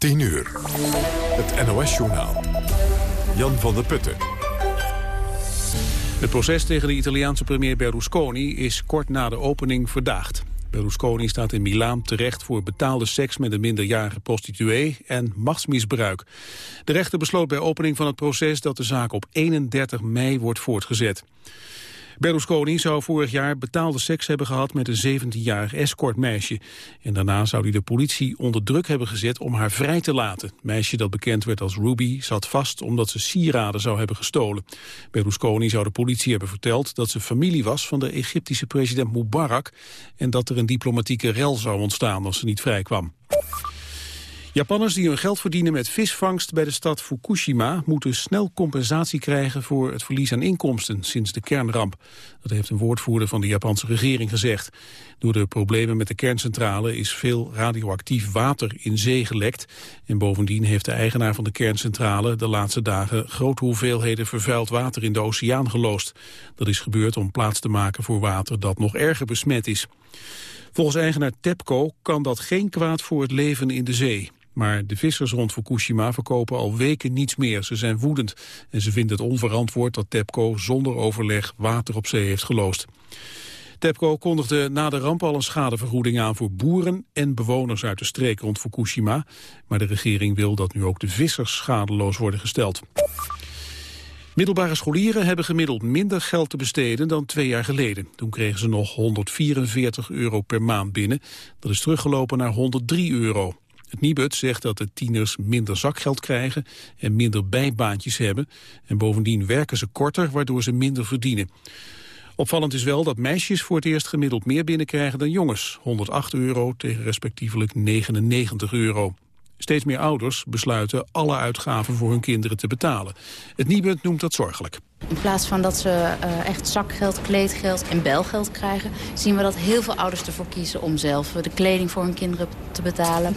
10 uur. Het NOS-journaal. Jan van der Putten. Het proces tegen de Italiaanse premier Berlusconi is kort na de opening verdaagd. Berlusconi staat in Milaan terecht voor betaalde seks met een minderjarige prostituee en machtsmisbruik. De rechter besloot bij opening van het proces dat de zaak op 31 mei wordt voortgezet. Berlusconi zou vorig jaar betaalde seks hebben gehad met een 17-jarig escortmeisje. En daarna zou hij de politie onder druk hebben gezet om haar vrij te laten. Meisje dat bekend werd als Ruby zat vast omdat ze sieraden zou hebben gestolen. Berlusconi zou de politie hebben verteld dat ze familie was van de Egyptische president Mubarak... en dat er een diplomatieke rel zou ontstaan als ze niet vrij kwam. Japanners die hun geld verdienen met visvangst bij de stad Fukushima moeten snel compensatie krijgen voor het verlies aan inkomsten sinds de kernramp. Dat heeft een woordvoerder van de Japanse regering gezegd. Door de problemen met de kerncentrale is veel radioactief water in zee gelekt. En bovendien heeft de eigenaar van de kerncentrale de laatste dagen grote hoeveelheden vervuild water in de oceaan geloosd. Dat is gebeurd om plaats te maken voor water dat nog erger besmet is. Volgens eigenaar TEPCO kan dat geen kwaad voor het leven in de zee. Maar de vissers rond Fukushima verkopen al weken niets meer. Ze zijn woedend en ze vinden het onverantwoord dat TEPCO zonder overleg water op zee heeft geloosd. TEPCO kondigde na de ramp al een schadevergoeding aan voor boeren en bewoners uit de streek rond Fukushima. Maar de regering wil dat nu ook de vissers schadeloos worden gesteld. Middelbare scholieren hebben gemiddeld minder geld te besteden dan twee jaar geleden. Toen kregen ze nog 144 euro per maand binnen. Dat is teruggelopen naar 103 euro. Het Nibud zegt dat de tieners minder zakgeld krijgen en minder bijbaantjes hebben. En bovendien werken ze korter, waardoor ze minder verdienen. Opvallend is wel dat meisjes voor het eerst gemiddeld meer binnenkrijgen dan jongens. 108 euro tegen respectievelijk 99 euro. Steeds meer ouders besluiten alle uitgaven voor hun kinderen te betalen. Het Nibud noemt dat zorgelijk. In plaats van dat ze uh, echt zakgeld, kleedgeld en belgeld krijgen... zien we dat heel veel ouders ervoor kiezen om zelf de kleding voor hun kinderen te betalen.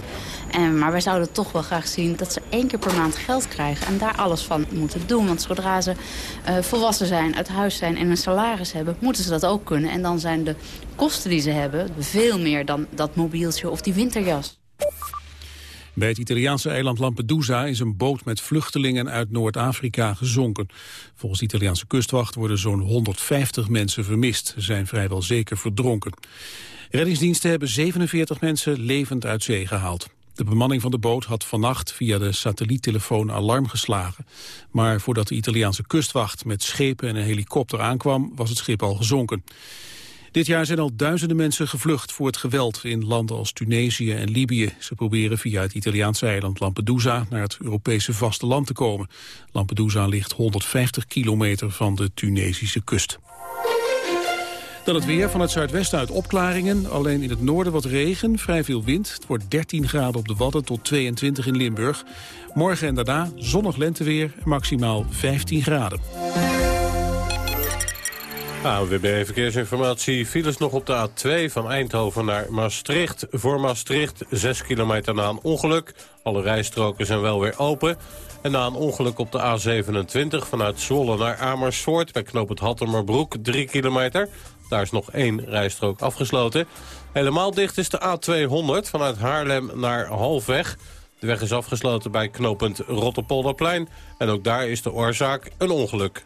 Maar wij zouden toch wel graag zien dat ze één keer per maand geld krijgen... en daar alles van moeten doen. Want zodra ze uh, volwassen zijn, uit huis zijn en een salaris hebben... moeten ze dat ook kunnen. En dan zijn de kosten die ze hebben veel meer dan dat mobieltje of die winterjas. Bij het Italiaanse eiland Lampedusa is een boot met vluchtelingen uit Noord-Afrika gezonken. Volgens de Italiaanse kustwacht worden zo'n 150 mensen vermist. Ze zijn vrijwel zeker verdronken. Reddingsdiensten hebben 47 mensen levend uit zee gehaald. De bemanning van de boot had vannacht via de satelliettelefoon alarm geslagen. Maar voordat de Italiaanse kustwacht met schepen en een helikopter aankwam, was het schip al gezonken. Dit jaar zijn al duizenden mensen gevlucht voor het geweld in landen als Tunesië en Libië. Ze proberen via het Italiaanse eiland Lampedusa naar het Europese vasteland te komen. Lampedusa ligt 150 kilometer van de Tunesische kust. Dan het weer van het zuidwesten uit opklaringen. Alleen in het noorden wat regen, vrij veel wind. Het wordt 13 graden op de Wadden tot 22 in Limburg. Morgen en daarna zonnig lenteweer maximaal 15 graden. ANWB Verkeersinformatie. Files nog op de A2 van Eindhoven naar Maastricht. Voor Maastricht 6 kilometer na een ongeluk. Alle rijstroken zijn wel weer open. En na een ongeluk op de A27 vanuit Zwolle naar Amersfoort... bij knoop het Hattemerbroek 3 kilometer. Daar is nog één rijstrook afgesloten. Helemaal dicht is de A200 vanuit Haarlem naar Halfweg. De weg is afgesloten bij knooppunt Rotterpolderplein. En ook daar is de oorzaak een ongeluk.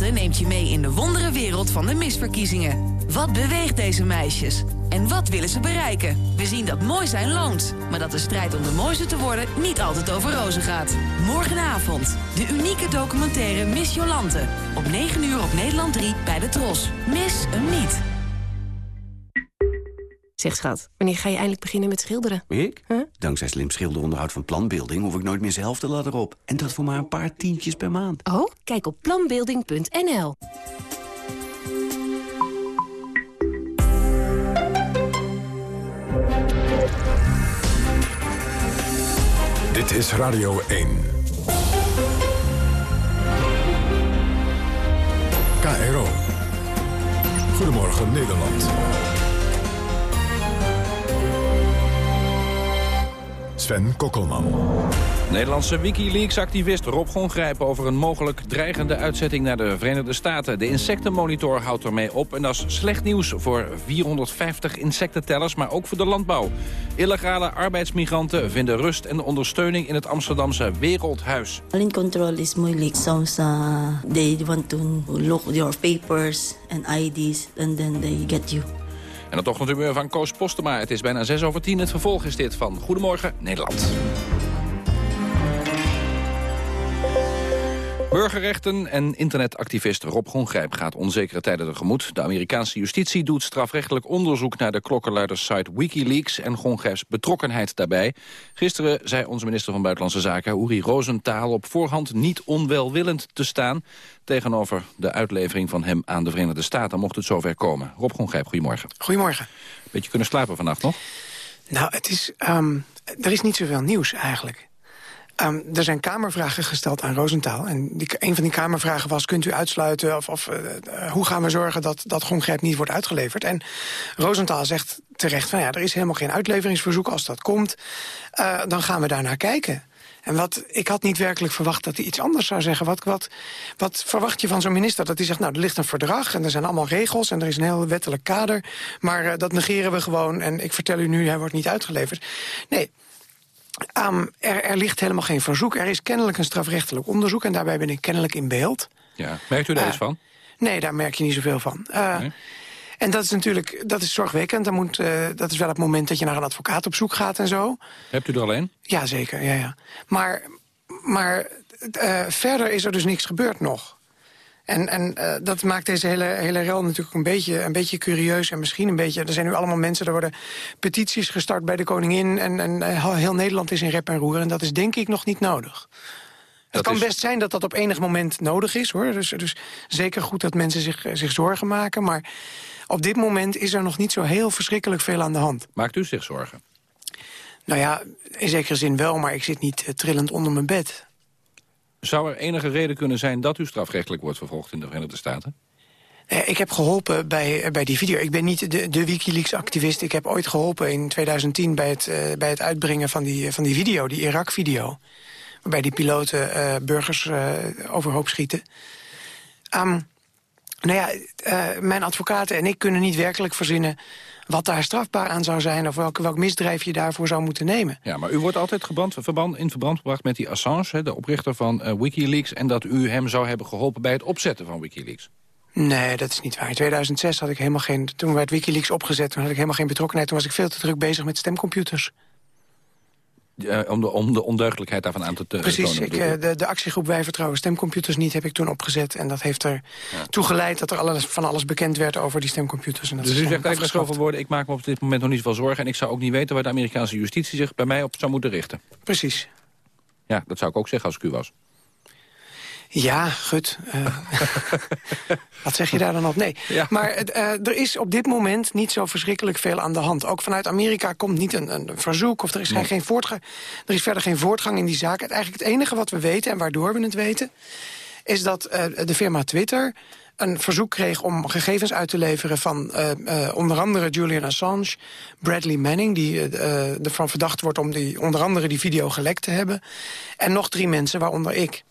Neemt je mee in de wondere wereld van de misverkiezingen. Wat beweegt deze meisjes? En wat willen ze bereiken? We zien dat mooi zijn loont. Maar dat de strijd om de mooiste te worden niet altijd over rozen gaat. Morgenavond, de unieke documentaire Miss Jolante. Op 9 uur op Nederland 3 bij de Tros. Mis hem niet. Zeg schat, wanneer ga je eindelijk beginnen met schilderen? Ik? Dankzij slim schilderonderhoud van Planbeelding hoef ik nooit meer zelf de ladder op. En dat voor maar een paar tientjes per maand. Oh, kijk op planbeelding.nl. Dit is Radio 1. KRO. Goedemorgen Nederland. Sven Kokkelman. Nederlandse Wikileaks-activist Rob Gongrijp over een mogelijk dreigende uitzetting naar de Verenigde Staten. De insectenmonitor houdt ermee op en dat is slecht nieuws voor 450 insectentellers, maar ook voor de landbouw. Illegale arbeidsmigranten vinden rust en ondersteuning in het Amsterdamse Wereldhuis. Alleen controle is moeilijk. Soms uh, they want to look your papers and IDs and then they get you. En dan toch natuurlijk van Koos Postema. Het is bijna 6 over 10. Het vervolg is dit van Goedemorgen Nederland. Burgerrechten en internetactivist Rob Gongrijp gaat onzekere tijden tegemoet. De Amerikaanse justitie doet strafrechtelijk onderzoek naar de klokkenluidersite Wikileaks en Gongrijps betrokkenheid daarbij. Gisteren zei onze minister van Buitenlandse Zaken Uri Rosenthal op voorhand niet onwelwillend te staan tegenover de uitlevering van hem aan de Verenigde Staten, mocht het zover komen. Rob Gongrijp, goedemorgen. Goedemorgen. Beetje kunnen slapen vannacht nog? Nou, het is, um, er is niet zoveel nieuws eigenlijk. Um, er zijn kamervragen gesteld aan Rosenthal. En die, een van die kamervragen was, kunt u uitsluiten... of, of uh, hoe gaan we zorgen dat, dat Gongrijp niet wordt uitgeleverd? En Rosenthal zegt terecht van ja, er is helemaal geen uitleveringsverzoek. Als dat komt, uh, dan gaan we daarnaar kijken. En wat, ik had niet werkelijk verwacht dat hij iets anders zou zeggen. Wat, wat, wat verwacht je van zo'n minister? Dat hij zegt, nou, er ligt een verdrag en er zijn allemaal regels... en er is een heel wettelijk kader, maar dat negeren we gewoon... en ik vertel u nu, hij wordt niet uitgeleverd. Nee, Um, er, er, ligt helemaal geen verzoek. Er is kennelijk een strafrechtelijk onderzoek... en daarbij ben ik kennelijk in beeld. Ja. Merkt u daar uh, eens van? Nee, daar merk je niet zoveel van. Uh, nee. En dat is natuurlijk dat is zorgwekkend. Dan moet, uh, dat is wel het moment dat je naar een advocaat op zoek gaat en zo. Hebt u er alleen? Ja, zeker. Ja, ja. Maar, maar verder is er dus niks gebeurd nog. En, en uh, dat maakt deze hele, hele rel natuurlijk een beetje, een beetje curieus. En misschien een beetje... Er zijn nu allemaal mensen, er worden petities gestart bij de koningin... en, en uh, heel Nederland is in rep en roer. En dat is denk ik nog niet nodig. Dat het kan is... best zijn dat dat op enig moment nodig is. hoor. Dus, dus zeker goed dat mensen zich, zich zorgen maken. Maar op dit moment is er nog niet zo heel verschrikkelijk veel aan de hand. Maakt u zich zorgen? Nou ja, in zekere zin wel, maar ik zit niet uh, trillend onder mijn bed. Zou er enige reden kunnen zijn dat u strafrechtelijk wordt vervolgd in de Verenigde Staten? Ik heb geholpen bij, bij die video. Ik ben niet de, de Wikileaks-activist. Ik heb ooit geholpen in 2010 bij het, uh, bij het uitbrengen van die, van die video, die Irak-video. Waarbij die piloten burgers overhoop schieten. Um, nou ja, mijn advocaten en ik kunnen niet werkelijk verzinnen wat daar strafbaar aan zou zijn... of welk, welk misdrijf je daarvoor zou moeten nemen. Ja, maar u wordt altijd gebrand, verband, in verband gebracht met die Assange... de oprichter van uh, Wikileaks... en dat u hem zou hebben geholpen bij het opzetten van Wikileaks. Nee, dat is niet waar. In 2006 had ik helemaal geen... Toen werd Wikileaks opgezet, toen had ik helemaal geen betrokkenheid. Toen was ik veel te druk bezig met stemcomputers. Uh, om, de, om de ondeugdelijkheid daarvan aan te tonen. Precies, ik, uh, de, de actiegroep Wij Vertrouwen Stemcomputers niet heb ik toen opgezet. En dat heeft er ja. toe geleid dat er alles, van alles bekend werd over die stemcomputers. En dat dus u zegt eigenlijk zoveel woorden, ik maak me op dit moment nog niet zoveel zorgen... en ik zou ook niet weten waar de Amerikaanse justitie zich bij mij op zou moeten richten. Precies. Ja, dat zou ik ook zeggen als ik u was. Ja, gut. Uh, wat zeg je daar dan op? Nee. Ja. Maar uh, er is op dit moment niet zo verschrikkelijk veel aan de hand. Ook vanuit Amerika komt niet een, een verzoek... of er is, nee. geen voortgang, er is verder geen voortgang in die zaak. Het, eigenlijk het enige wat we weten en waardoor we het weten... is dat uh, de firma Twitter een verzoek kreeg om gegevens uit te leveren... van onder andere Julian Assange, Bradley Manning... die ervan verdacht wordt om die, onder andere die video gelekt te hebben... en nog drie mensen, waaronder ik...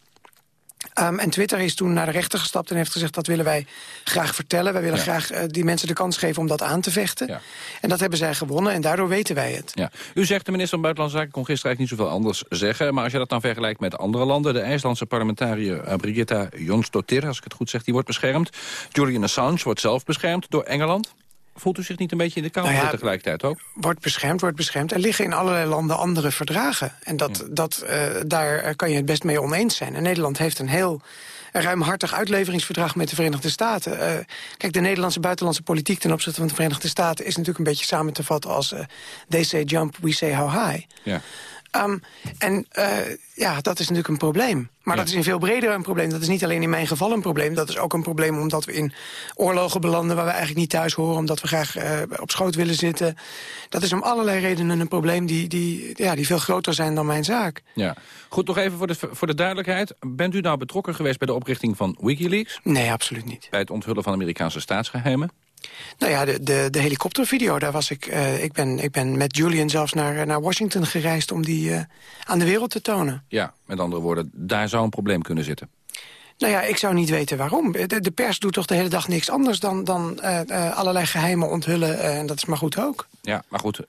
Um, en Twitter is toen naar de rechter gestapt en heeft gezegd... dat willen wij graag vertellen. Wij willen ja. graag uh, die mensen de kans geven om dat aan te vechten. Ja. En dat hebben zij gewonnen en daardoor weten wij het. Ja. U zegt de minister van Buitenlandse Zaken kon gisteren eigenlijk niet zoveel anders zeggen. Maar als je dat dan vergelijkt met andere landen... de IJslandse parlementariër uh, Brigitta Jonsdottir, als ik het goed zeg, die wordt beschermd. Julian Assange wordt zelf beschermd door Engeland. Voelt u zich niet een beetje in de kou nou ja, tegelijkertijd ook? Wordt beschermd, wordt beschermd. Er liggen in allerlei landen andere verdragen. En dat, ja. dat, uh, daar kan je het best mee oneens zijn. En Nederland heeft een heel ruimhartig uitleveringsverdrag met de Verenigde Staten. Uh, kijk, de Nederlandse buitenlandse politiek ten opzichte van de Verenigde Staten... is natuurlijk een beetje samen te vatten als... Uh, they say jump, we say how high. Ja. Um, en uh, ja, dat is natuurlijk een probleem. Maar dat is in veel breder een probleem. Dat is niet alleen in mijn geval een probleem. Dat is ook een probleem omdat we in oorlogen belanden... waar we eigenlijk niet thuis horen, omdat we graag uh, op schoot willen zitten. Dat is om allerlei redenen een probleem die, die, ja, die veel groter zijn dan mijn zaak. Ja. Goed, nog even voor de, voor de duidelijkheid. Bent u nou betrokken geweest bij de oprichting van Wikileaks? Nee, absoluut niet. Bij het onthullen van Amerikaanse staatsgeheimen? Nou ja, de, de, de helikoptervideo, daar was ik... Uh, ik, ben, ik ben met Julian zelfs naar, naar Washington gereisd om die uh, aan de wereld te tonen. Ja, met andere woorden, daar zou een probleem kunnen zitten. Nou ja, ik zou niet weten waarom. De, de pers doet toch de hele dag niks anders dan, dan uh, allerlei geheimen onthullen. en dat is maar goed ook. Ja, maar goed,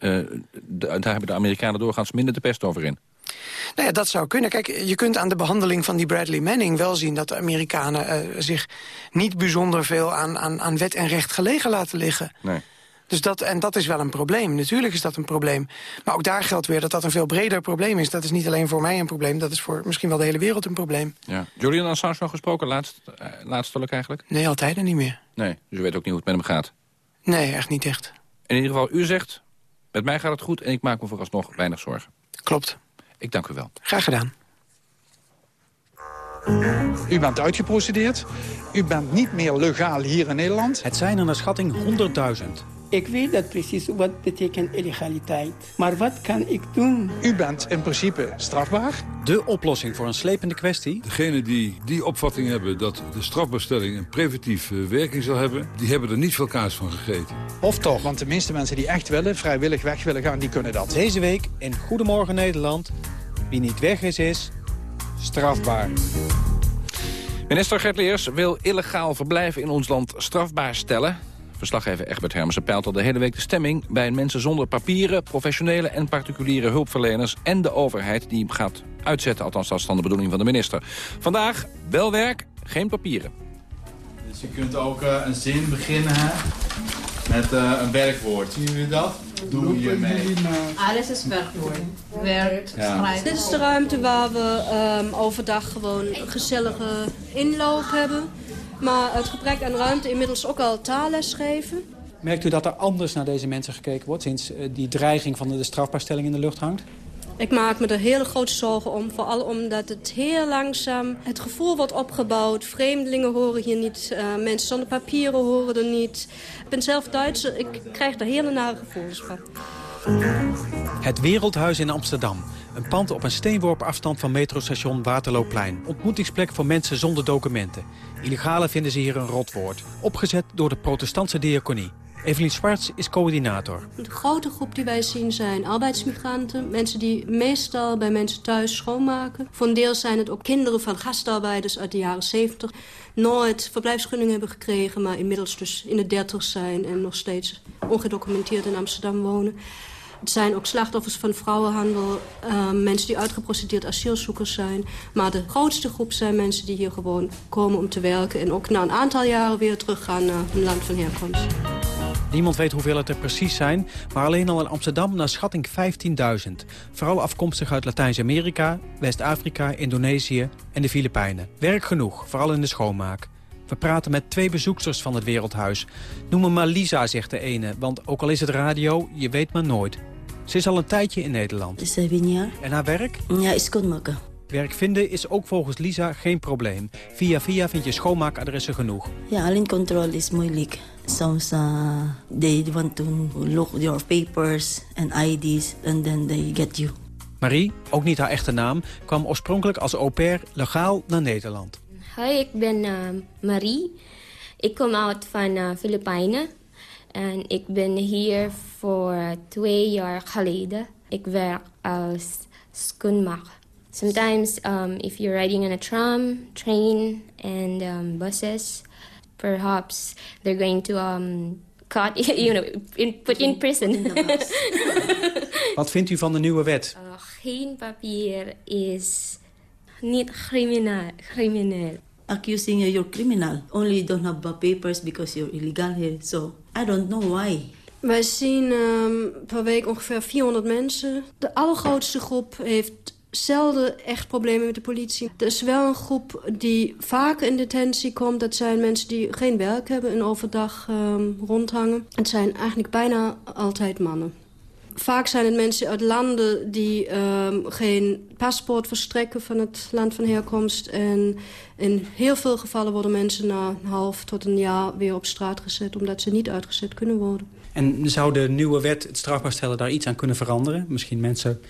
daar hebben de Amerikanen doorgaans minder de pest over in. Nou ja, dat zou kunnen. Kijk, je kunt aan de behandeling van die Bradley Manning wel zien... dat de Amerikanen uh, zich niet bijzonder veel aan, aan, aan wet en recht gelegen laten liggen. Nee. Dus dat, en dat is wel een probleem. Natuurlijk is dat een probleem. Maar ook daar geldt weer dat dat een veel breder probleem is. Dat is niet alleen voor mij een probleem. Dat is voor misschien wel de hele wereld een probleem. Ja. Julian Assange nog gesproken, laatst, uh, laatstelijk eigenlijk? Nee, altijd en niet meer. Nee, dus u weet ook niet hoe het met hem gaat? Nee, echt niet echt. In ieder geval, u zegt, met mij gaat het goed... en ik maak me vooralsnog weinig zorgen. Klopt. Ik dank u wel. Graag gedaan. U bent uitgeprocedeerd. U bent niet meer legaal hier in Nederland. Het zijn er naar schatting 100.000. Ik weet dat precies wat betekent illegaliteit. Maar wat kan ik doen? U bent in principe strafbaar. De oplossing voor een slepende kwestie? Degenen die die opvatting hebben dat de strafbestelling een preventieve werking zal hebben... die hebben er niet veel kaas van gegeten. Of toch? Want de meeste mensen die echt willen, vrijwillig weg willen gaan, die kunnen dat. Deze week in Goedemorgen Nederland. Wie niet weg is, is strafbaar. Minister Gert Leers wil illegaal verblijven in ons land strafbaar stellen. Verslaggever Egbert Hermsen peilt al de hele week de stemming... bij mensen zonder papieren, professionele en particuliere hulpverleners... en de overheid die hem gaat uitzetten. Althans, dat is dan de bedoeling van de minister. Vandaag wel werk, geen papieren. Dus je kunt ook uh, een zin beginnen met uh, een werkwoord. Zien jullie dat? Doe hiermee. Alles is werkwoord. Werk, ja. Dit is de ruimte waar we um, overdag gewoon gezellige inloop hebben. Maar het gebrek aan ruimte inmiddels ook al taalles geven. Merkt u dat er anders naar deze mensen gekeken wordt... sinds uh, die dreiging van de strafbaarstelling in de lucht hangt? Ik maak me er hele grote zorgen om. Vooral omdat het heel langzaam het gevoel wordt opgebouwd. Vreemdelingen horen hier niet. Uh, mensen zonder papieren horen er niet. Ik ben zelf Duitser. Ik krijg er hele nare gevoelens van. Het Wereldhuis in Amsterdam. Een pand op een steenworp afstand van metrostation Waterlooplein. Ontmoetingsplek voor mensen zonder documenten. Illegale vinden ze hier een rotwoord. Opgezet door de protestantse diaconie. Evelien Zwarts is coördinator. De grote groep die wij zien zijn arbeidsmigranten. Mensen die meestal bij mensen thuis schoonmaken. Voor een deel zijn het ook kinderen van gastarbeiders uit de jaren 70. Nooit verblijfsgunning hebben gekregen, maar inmiddels dus in de dertig zijn... en nog steeds ongedocumenteerd in Amsterdam wonen. Het zijn ook slachtoffers van vrouwenhandel, uh, mensen die uitgeprocedeerd asielzoekers zijn. Maar de grootste groep zijn mensen die hier gewoon komen om te werken... en ook na een aantal jaren weer teruggaan naar hun land van herkomst. Niemand weet hoeveel het er precies zijn, maar alleen al in Amsterdam naar schatting 15.000. Vooral afkomstig uit Latijns-Amerika, West-Afrika, Indonesië en de Filipijnen. Werk genoeg, vooral in de schoonmaak. We praten met twee bezoeksters van het Wereldhuis. Noem me maar Lisa, zegt de ene, want ook al is het radio, je weet maar nooit. Ze is al een tijdje in Nederland. Zeven jaar. En haar werk? Ja, is schoonmaken. Werk vinden is ook volgens Lisa geen probleem. Via via vind je schoonmaakadressen genoeg. Ja, alleen controle is moeilijk. Soms uh, they want to look your papers and IDs and then they get you. Marie, ook niet haar echte naam, kwam oorspronkelijk als au pair legaal naar Nederland. Hoi, ik ben uh, Marie. Ik kom uit van uh, Filipijnen. En ik ben hier voor twee jaar geleden. Ik werk als schoonmaker. Sometimes um, if you're riding on a tram, train, and um, buses, perhaps they're going to um, cut, you know, in, put in prison. Wat vindt u van de nieuwe wet? Uh, geen papier is niet crimineel. crimineel. Accusing you you're criminal. Only you don't have papers because you're illegal here. So I don't know why. Wij zien um, per week ongeveer 400 mensen. De allergrootste groep heeft zelden echt problemen met de politie. Er is wel een groep die vaak in detentie komt. Dat zijn mensen die geen werk hebben en overdag um, rondhangen. Het zijn eigenlijk bijna altijd mannen. Vaak zijn het mensen uit landen die ehm, geen paspoort verstrekken van het land van herkomst. En in heel veel gevallen worden mensen na een half tot een jaar weer op straat gezet... omdat ze niet uitgezet kunnen worden. En zou de nieuwe wet het strafbaar stellen daar iets aan kunnen veranderen? Misschien mensen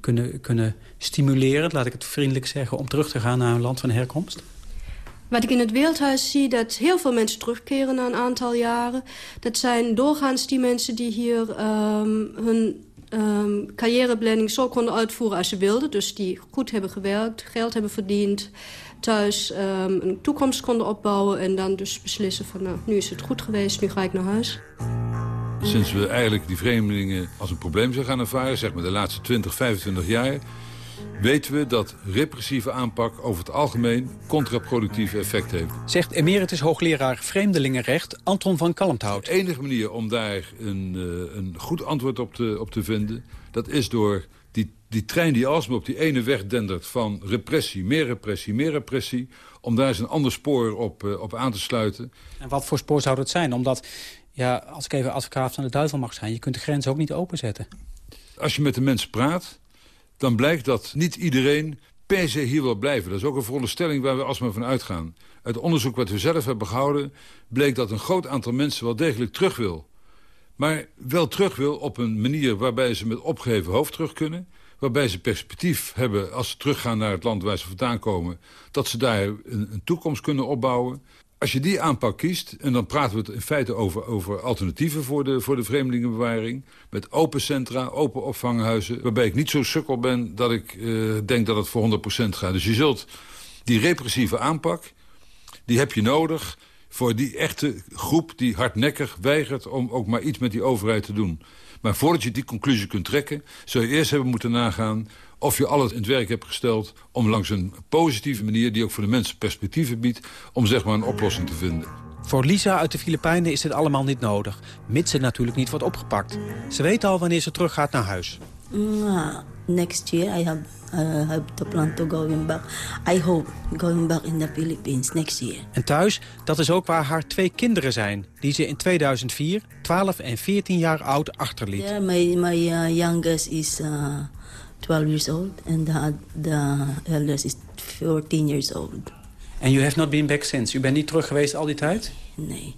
kunnen, kunnen stimuleren, laat ik het vriendelijk zeggen... om terug te gaan naar hun land van herkomst? Wat ik in het Wereldhuis zie, dat heel veel mensen terugkeren na een aantal jaren. Dat zijn doorgaans die mensen die hier um, hun um, carrièreplanning zo konden uitvoeren als ze wilden. Dus die goed hebben gewerkt, geld hebben verdiend, thuis um, een toekomst konden opbouwen... en dan dus beslissen van nou, nu is het goed geweest, nu ga ik naar huis. Sinds we eigenlijk die vreemdelingen als een probleem zijn gaan ervaren... zeg maar de laatste 20, 25 jaar weten we dat repressieve aanpak over het algemeen contraproductief effect heeft. Zegt emeritus hoogleraar Vreemdelingenrecht Anton van Kalmthout. De enige manier om daar een, uh, een goed antwoord op te, op te vinden... dat is door die, die trein die alsmaar op die ene weg dendert van repressie, meer repressie, meer repressie... om daar eens een ander spoor op, uh, op aan te sluiten. En wat voor spoor zou dat zijn? Omdat, ja, als ik even advocaat van de duivel mag zijn... je kunt de grens ook niet openzetten. Als je met de mensen praat dan blijkt dat niet iedereen per se hier wil blijven. Dat is ook een veronderstelling waar we alsmaar van uitgaan. Uit onderzoek wat we zelf hebben gehouden... bleek dat een groot aantal mensen wel degelijk terug wil. Maar wel terug wil op een manier waarbij ze met opgeheven hoofd terug kunnen... waarbij ze perspectief hebben als ze teruggaan naar het land waar ze vandaan komen... dat ze daar een, een toekomst kunnen opbouwen als je die aanpak kiest, en dan praten we het in feite over, over alternatieven voor de, voor de vreemdelingenbewaring... met open centra, open opvanghuizen, waarbij ik niet zo sukkel ben dat ik uh, denk dat het voor 100% gaat. Dus je zult die repressieve aanpak, die heb je nodig voor die echte groep die hardnekkig weigert om ook maar iets met die overheid te doen. Maar voordat je die conclusie kunt trekken, zou je eerst hebben moeten nagaan of je alles in het werk hebt gesteld om langs een positieve manier... die ook voor de mensen perspectieven biedt, om zeg maar een oplossing te vinden. Voor Lisa uit de Filipijnen is dit allemaal niet nodig. Mits het natuurlijk niet wordt opgepakt. Ze weet al wanneer ze teruggaat naar huis. Uh, next year I have, uh, have the plan to going back. I hope going back in the Philippines next year. En thuis, dat is ook waar haar twee kinderen zijn... die ze in 2004, 12 en 14 jaar oud, achterliet. Yeah, my, my uh, youngest is... Uh, 12 years old and the, the eldest is 14 years old. And you have not been back since? U bent niet terug geweest al die tijd? Nee.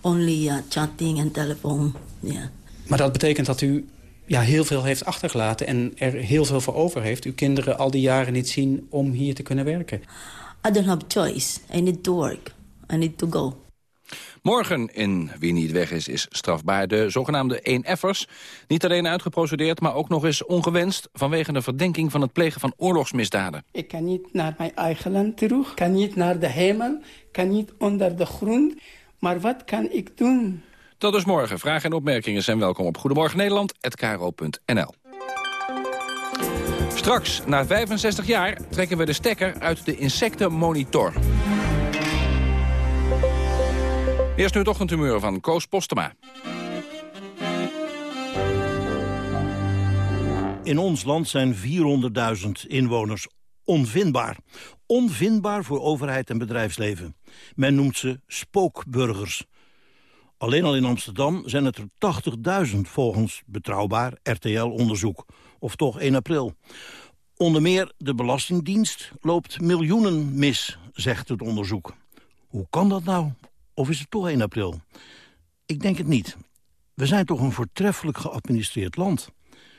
Only uh, chatting en telefoon, ja. Maar dat betekent dat u ja, heel veel heeft achtergelaten en er heel veel voor over heeft. Uw kinderen al die jaren niet zien om hier te kunnen werken. I don't have choice. I need to work. I need to go. Morgen in Wie niet weg is, is strafbaar de zogenaamde 1F'ers. Niet alleen uitgeprocedeerd, maar ook nog eens ongewenst... vanwege de verdenking van het plegen van oorlogsmisdaden. Ik kan niet naar mijn eigen land terug, kan niet naar de hemel... kan niet onder de grond, maar wat kan ik doen? Dat is morgen. Vragen en opmerkingen zijn welkom op Goedemorgen Nederland@kro.nl. Straks, na 65 jaar, trekken we de stekker uit de insectenmonitor. Eerst nu het ochtendhumeur van Koos Postema. In ons land zijn 400.000 inwoners onvindbaar. Onvindbaar voor overheid en bedrijfsleven. Men noemt ze spookburgers. Alleen al in Amsterdam zijn het er 80.000 volgens betrouwbaar RTL-onderzoek. Of toch 1 april. Onder meer de Belastingdienst loopt miljoenen mis, zegt het onderzoek. Hoe kan dat nou? Of is het toch 1 april? Ik denk het niet. We zijn toch een voortreffelijk geadministreerd land.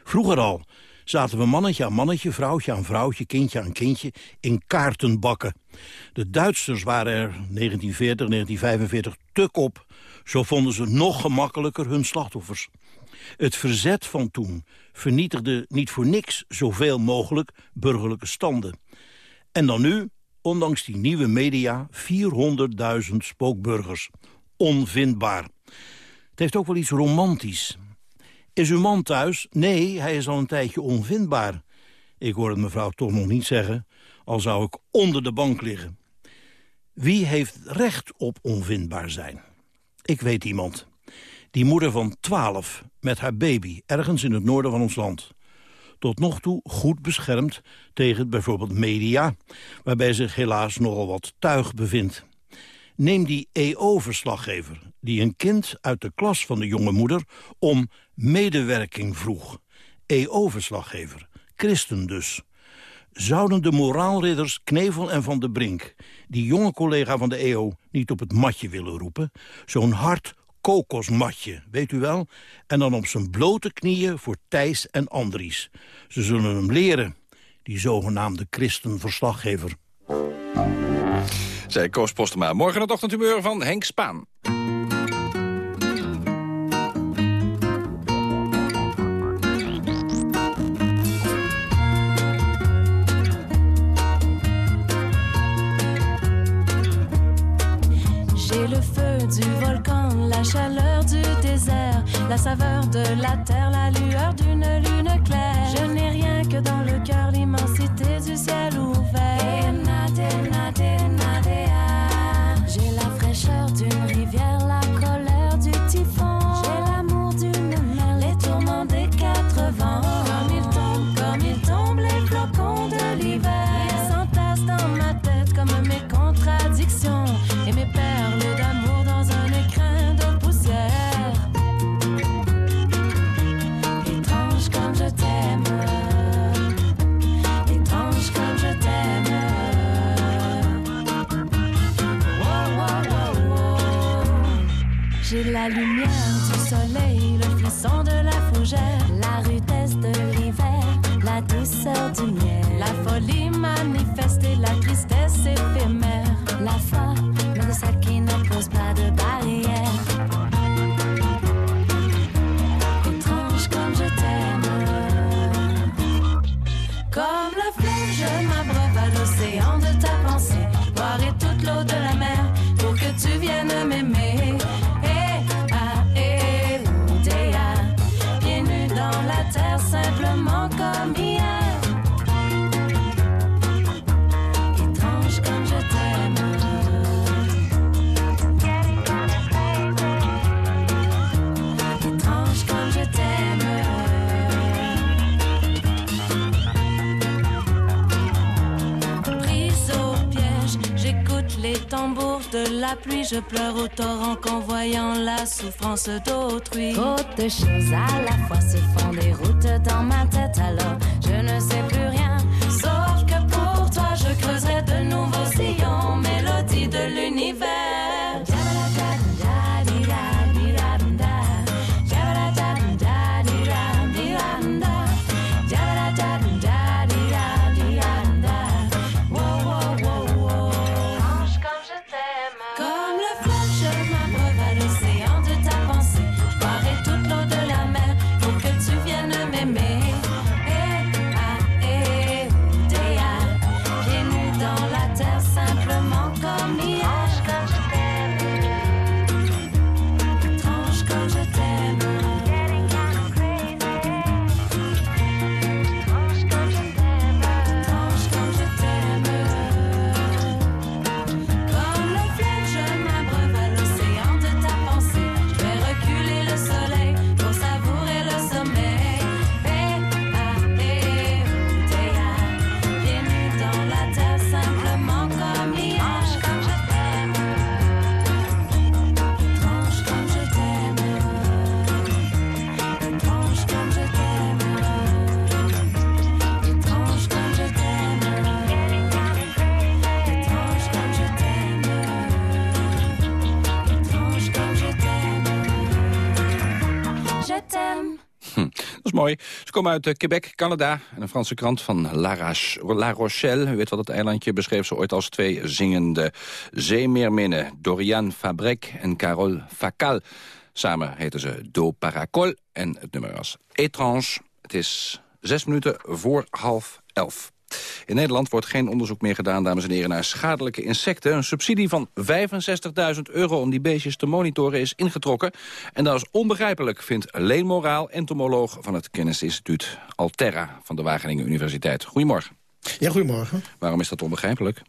Vroeger al zaten we mannetje aan mannetje, vrouwtje aan vrouwtje, kindje aan kindje in kaartenbakken. De Duitsers waren er 1940, 1945 tuk op. Zo vonden ze nog gemakkelijker hun slachtoffers. Het verzet van toen vernietigde niet voor niks zoveel mogelijk burgerlijke standen. En dan nu ondanks die nieuwe media 400.000 spookburgers. Onvindbaar. Het heeft ook wel iets romantisch. Is uw man thuis? Nee, hij is al een tijdje onvindbaar. Ik hoor het mevrouw toch nog niet zeggen, al zou ik onder de bank liggen. Wie heeft recht op onvindbaar zijn? Ik weet iemand. Die moeder van 12 met haar baby, ergens in het noorden van ons land tot nog toe goed beschermd tegen bijvoorbeeld media... waarbij zich helaas nogal wat tuig bevindt. Neem die EO-verslaggever, die een kind uit de klas van de jonge moeder... om medewerking vroeg. EO-verslaggever, christen dus. Zouden de moraalridders Knevel en Van de Brink... die jonge collega van de EO niet op het matje willen roepen? Zo'n hard kokosmatje, weet u wel? En dan op zijn blote knieën voor Thijs en Andries. Ze zullen hem leren, die zogenaamde christenverslaggever. Zij Koos Postema. Morgen het ochtendhumeur van Henk Spaan. J'ai le feu du volcan, la chaleur du désert, la saveur de la terre, la lueur d'une lune claire. Je n'ai rien que dans le cœur, l'immensité du ciel ouvert. Pluie, je pleure au torrent qu'en voyant la souffrance d'autrui. Trop de choses à la fois se font des routes dans ma tête, komen uit eh, Quebec, Canada. En een Franse krant van La, Roche- La Rochelle. U weet wat het eilandje beschreef ze ooit als twee zingende zeemeerminnen. Dorian Fabrek en Carole Facal. Samen heten ze Do Paracol. En het nummer was Étrange. Het is zes minuten voor half elf. In Nederland wordt geen onderzoek meer gedaan, dames en heren, naar schadelijke insecten. Een subsidie van 65.000 euro om die beestjes te monitoren is ingetrokken. En dat is onbegrijpelijk, vindt Leen Moraal, entomoloog van het kennisinstituut Alterra van de Wageningen Universiteit. Goedemorgen. Ja, goedemorgen. Waarom is dat onbegrijpelijk?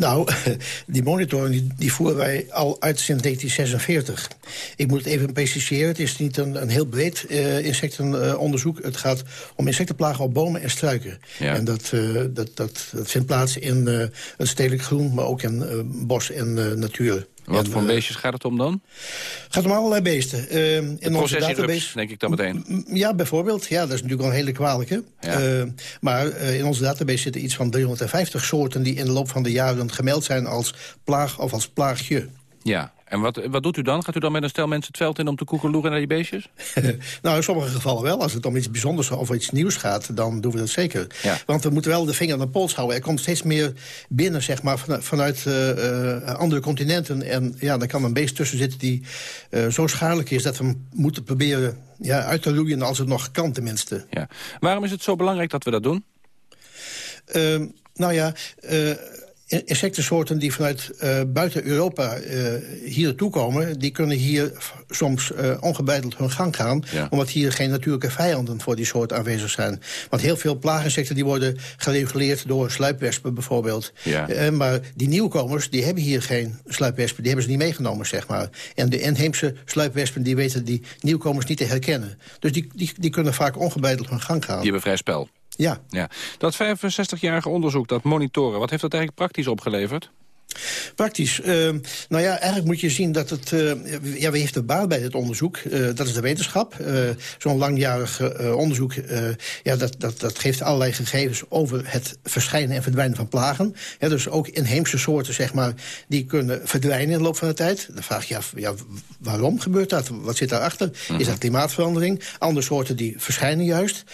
Nou, die monitoring die, voeren wij al uit sinds 1946. Ik moet het even preciseren. Het is niet een, een heel breed uh, insectenonderzoek. het gaat om insectenplagen op bomen en struiken. En dat, uh, dat, dat, dat vindt plaats in uh, het stedelijk groen, maar ook in bos en natuur. Wat voor beestjes gaat het om dan? Het gaat om allerlei beesten. In onze database, denk ik dan meteen. Ja, bijvoorbeeld. Ja, dat is natuurlijk wel een hele kwalijke. Uh, maar in onze database zitten iets van 350 soorten... die in de loop van de jaren gemeld zijn als plaag of als plaagje. Ja, en wat, wat doet u dan? Gaat u dan met een stel mensen het veld in om te koekeloeren naar die beestjes? nou, in sommige gevallen wel. Als het om iets bijzonders of iets nieuws gaat, dan doen we dat zeker. Want we moeten wel de vinger aan de pols houden. Er komt steeds meer binnen, zeg maar, vanuit uh, uh, andere continenten. En ja, daar kan een beest tussen zitten die uh, zo schadelijk is... dat we hem moeten proberen ja, uit te roeien als het nog kan, tenminste. Ja. Waarom is het zo belangrijk dat we dat doen? Ehm, nou ja insectensoorten die vanuit uh, buiten Europa uh, hier naartoe komen... die kunnen hier soms uh, ongebeiteld hun gang gaan... omdat hier geen natuurlijke vijanden voor die soort aanwezig zijn. Want heel veel plaaginsecten die worden gereguleerd door sluipwespen bijvoorbeeld. Ja. maar die nieuwkomers die hebben hier geen sluipwespen. Die hebben ze niet meegenomen, zeg maar. En de inheemse sluipwespen die weten die nieuwkomers niet te herkennen. Dus die, die, die kunnen vaak ongebeiteld hun gang gaan. Die hebben vrij spel. Ja. ja. Dat 65-jarige onderzoek, dat monitoren, wat heeft dat eigenlijk praktisch opgeleverd? Praktisch. Uh, nou ja, eigenlijk moet je zien dat het... Uh, ja, wie heeft er baat bij dit onderzoek? Uh, dat is de wetenschap. Zo'n langjarig onderzoek, ja, dat, dat, dat geeft allerlei gegevens... over het verschijnen en verdwijnen van plagen. Ja, dus ook inheemse soorten, zeg maar, die kunnen verdwijnen in de loop van de tijd. Dan vraag je af, ja, waarom gebeurt dat? Wat zit daarachter? Is dat mhm. klimaatverandering? Andere soorten die verschijnen juist.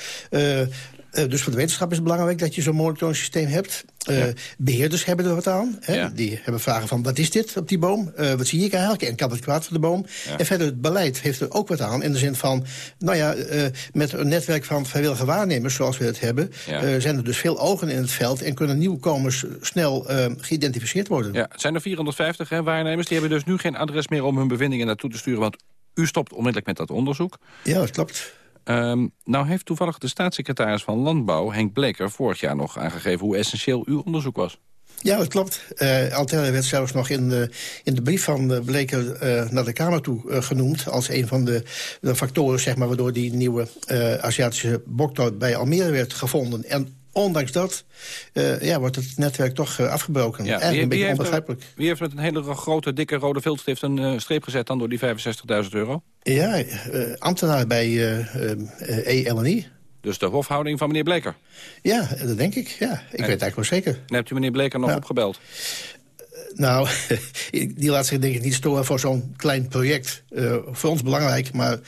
Uh, dus voor de wetenschap is het belangrijk dat je zo'n monitoringssysteem hebt. Uh, Beheerders hebben er wat aan. Hè? Die hebben vragen van, wat is dit op die boom? Uh, wat zie ik eigenlijk? En kan het kwaad voor de boom? En verder, het beleid heeft er ook wat aan. In de zin van, nou ja, met een netwerk van vrijwillige waarnemers... zoals we het hebben, zijn er dus veel ogen in het veld... en kunnen nieuwkomers snel geïdentificeerd worden. Ja, het zijn er 450 hè, waarnemers. Die hebben dus nu geen adres meer om hun bevindingen naartoe te sturen... want u stopt onmiddellijk met dat onderzoek. Ja, dat klopt. Um, nou heeft toevallig de staatssecretaris van Landbouw, Henk Bleker... vorig jaar nog aangegeven hoe essentieel uw onderzoek was. Ja, dat klopt. Uh, Altera werd zelfs nog in de, in de brief van uh, Bleker uh, naar de Kamer toe genoemd... als een van de, de factoren zeg maar, waardoor die nieuwe Aziatische boktoot bij Almere werd gevonden. En ondanks dat ja, wordt het netwerk toch afgebroken. Ja, wie, een beetje onbegrijpelijk. wie heeft met een hele grote, dikke rode viltstift een streep gezet... dan door die 65.000 euro? Ja, uh, ambtenaar bij ELNI. Dus de hofhouding van meneer Bleker? Ja, dat denk ik. Ja, ik weet eigenlijk wel zeker. En hebt u meneer Bleker nog opgebeld? Nou, die laat zich denk ik niet storen voor zo'n klein project. Uh, voor ons belangrijk, maar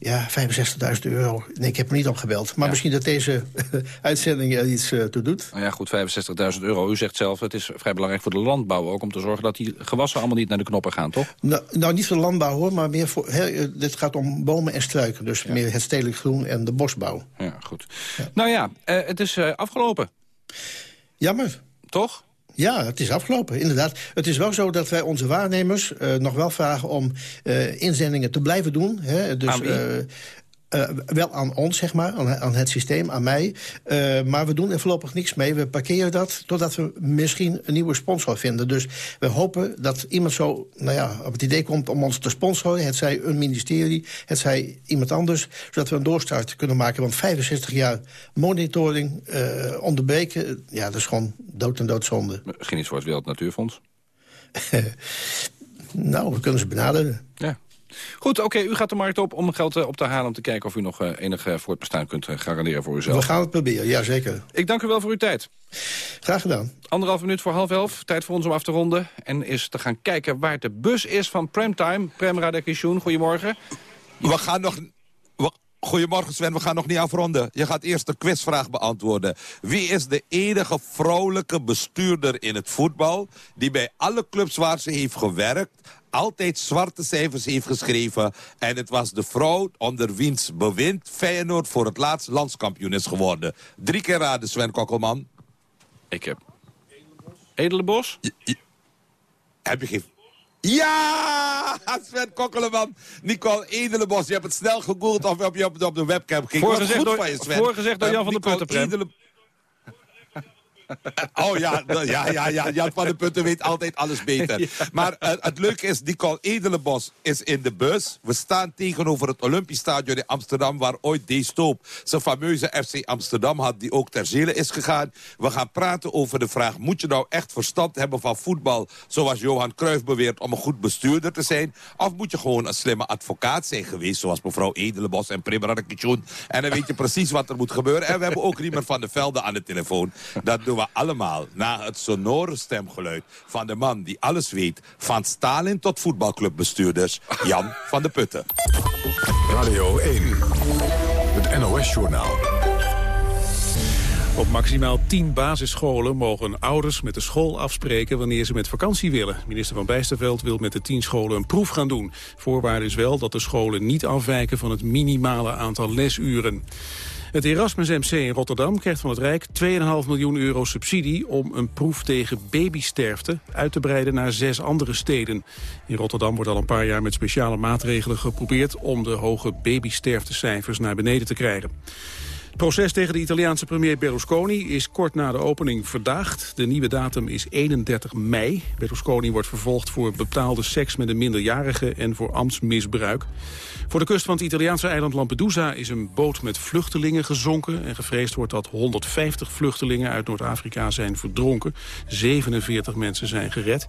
ja, 65.000 euro. Nee, ik heb er niet opgebeld. Maar misschien dat deze uitzending er iets uh, toe doet. Nou ja, goed, 65.000 euro. U zegt zelf, het is vrij belangrijk voor de landbouw ook... om te zorgen dat die gewassen allemaal niet naar de knoppen gaan, toch? Nou, nou niet voor de landbouw, hoor, maar meer voor... He, dit gaat om bomen en struiken. Dus meer het stedelijk groen en de bosbouw. Ja, goed. Nou ja, uh, het is afgelopen. Jammer. Toch? Ja, het is afgelopen, inderdaad. Het is wel zo dat wij onze waarnemers uh, nog wel vragen om uh, inzendingen te blijven doen. Hè? Dus, uh, wel aan ons, zeg maar, aan, aan het systeem, aan mij. Uh, maar we doen er voorlopig niks mee. We parkeren dat totdat we misschien een nieuwe sponsor vinden. Dus we hopen dat iemand zo nou ja, op het idee komt om ons te sponsoren. Het zij een ministerie, het zij iemand anders. Zodat we een doorstart kunnen maken. Want 65 jaar monitoring uh, onderbreken, ja, dat is gewoon dood en doodzonde. Misschien iets voor het Wereld Natuurfonds? nou, we kunnen ze benaderen. Ja. Goed, oké, u gaat de markt op om geld uh, op te halen... om te kijken of u nog uh, enig uh, voortbestaan kunt garanderen voor uzelf. We gaan het proberen, ja zeker. Ik dank u wel voor uw tijd. Graag gedaan. Anderhalf minuut voor half elf. Tijd voor ons om af te ronden. En is te gaan kijken waar de bus is van Premtime. Prem Radakishun, goedemorgen. We gaan nog... Goedemorgen Sven, we gaan nog niet afronden. Je gaat eerst de quizvraag beantwoorden. Wie is de enige vrolijke bestuurder in het voetbal... die bij alle clubs waar ze heeft gewerkt altijd zwarte cijfers heeft geschreven. En het was de vrouw onder wiens bewind Feyenoord voor het laatst landskampioen is geworden. Drie keer raden, Sven Kokkelman. Ik heb... Edelenbos? heb je geen... Ja, Sven Kokkelman, Nicole Edelenbos. Je hebt het snel gegoogeld of op, je op, op de webcam ging. Voorgezegd door, van je, Sven. Voorgezegd door Jan van der Putten, Oh ja, ja, ja, ja, Jan van der Putten weet altijd alles beter. Maar uh, het leuke is, Nicole Edelenbos is in de bus. We staan tegenover het Olympisch Stadion in Amsterdam... waar ooit D. Stoop zijn fameuze FC Amsterdam had... die ook ter zele is gegaan. We gaan praten over de vraag... moet je nou echt verstand hebben van voetbal... zoals Johan Cruijff beweert om een goed bestuurder te zijn? Of moet je gewoon een slimme advocaat zijn geweest... zoals mevrouw Edelenbos en Prim Radakitjoen... en dan weet je precies wat er moet gebeuren. En we hebben ook Riemer van der Velde aan de telefoon. Dat doen we allemaal na het sonore stemgeluid... van de man die alles weet... van Stalin tot voetbalclubbestuurders... Jan van de Putten. Radio 1, het NOS-journaal. Op maximaal 10 basisscholen mogen ouders met de school afspreken wanneer ze met vakantie willen. Minister van Bijsterveld wil met de 10 scholen een proef gaan doen. Voorwaarde is wel dat de scholen niet afwijken van het minimale aantal lesuren. Het Erasmus MC in Rotterdam krijgt van het Rijk 2,5 miljoen euro subsidie om een proef tegen babysterfte uit te breiden naar zes andere steden. In Rotterdam wordt al een paar jaar met speciale maatregelen geprobeerd om de hoge babysterftecijfers naar beneden te krijgen. Het proces tegen de Italiaanse premier Berlusconi is kort na de opening verdaagd. De nieuwe datum is 31 mei. Berlusconi wordt vervolgd voor betaalde seks met een minderjarige en voor ambtsmisbruik. Voor de kust van het Italiaanse eiland Lampedusa is een boot met vluchtelingen gezonken. En gevreesd wordt dat 150 vluchtelingen uit Noord-Afrika zijn verdronken. 47 mensen zijn gered.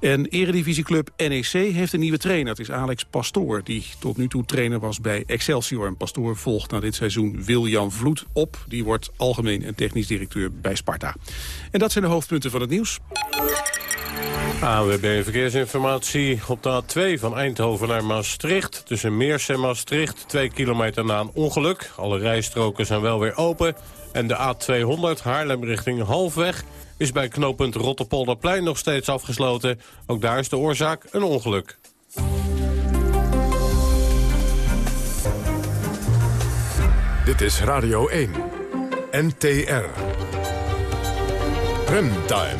En eredivisieclub NEC heeft een nieuwe trainer. Het is Alex Pastoor, die tot nu toe trainer was bij Excelsior. En Pastoor volgt na dit seizoen Wiljan Vloed op. Die wordt algemeen en technisch directeur bij Sparta. En dat zijn de hoofdpunten van het nieuws. AWB Verkeersinformatie op de A2 van Eindhoven naar Maastricht. Tussen Meers en Maastricht, twee kilometer na een ongeluk. Alle rijstroken zijn wel weer open. En de A200 Haarlem richting Halfweg is bij knooppunt Rotterpolderplein nog steeds afgesloten. Ook daar is de oorzaak een ongeluk. Dit is Radio 1. NTR. Remtime.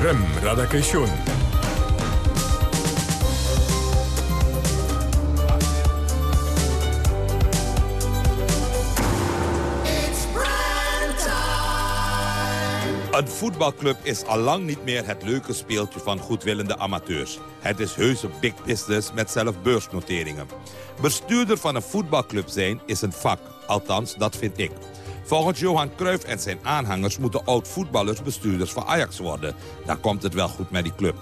Rem Radakation. Een voetbalclub is al lang niet meer het leuke speeltje van goedwillende amateurs. Het is heuse big business met zelf beursnoteringen. Bestuurder van een voetbalclub zijn is een vak. Althans, dat vind ik. Volgens Johan Cruijff en zijn aanhangers moeten oud-voetballers bestuurders van Ajax worden. Dan komt het wel goed met die club.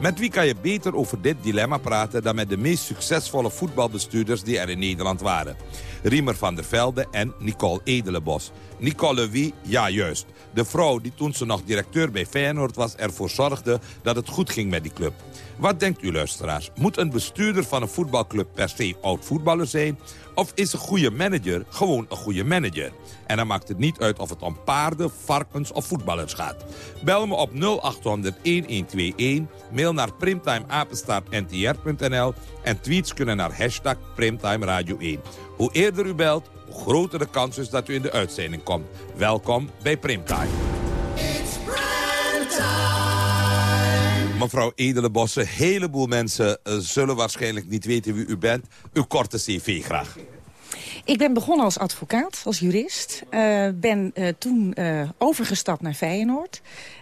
Met wie kan je beter over dit dilemma praten dan met de meest succesvolle voetbalbestuurders die er in Nederland waren? Riemer van der Velde en Nicole Edelenbos. Nicole wie? Ja, juist. De vrouw die toen ze nog directeur bij Feyenoord was ervoor zorgde dat het goed ging met die club. Wat denkt u luisteraars? Moet een bestuurder van een voetbalclub per se oud-voetballer zijn? Of is een goede manager gewoon een goede manager? En dan maakt het niet uit of het om paarden, varkens of voetballers gaat. Bel me op 0800-1121, mail naar primtimeapenstaartntr.nl en tweets kunnen naar hashtag Primtime Radio 1. Hoe eerder u belt, hoe groter de kans is dat u in de uitzending komt. Welkom bij Primtime. Mevrouw Edelenbosse, een heleboel mensen uh, zullen waarschijnlijk niet weten wie u bent. Uw korte cv graag. Ik ben begonnen als advocaat, als jurist. Uh, ben uh, toen overgestapt naar Feyenoord.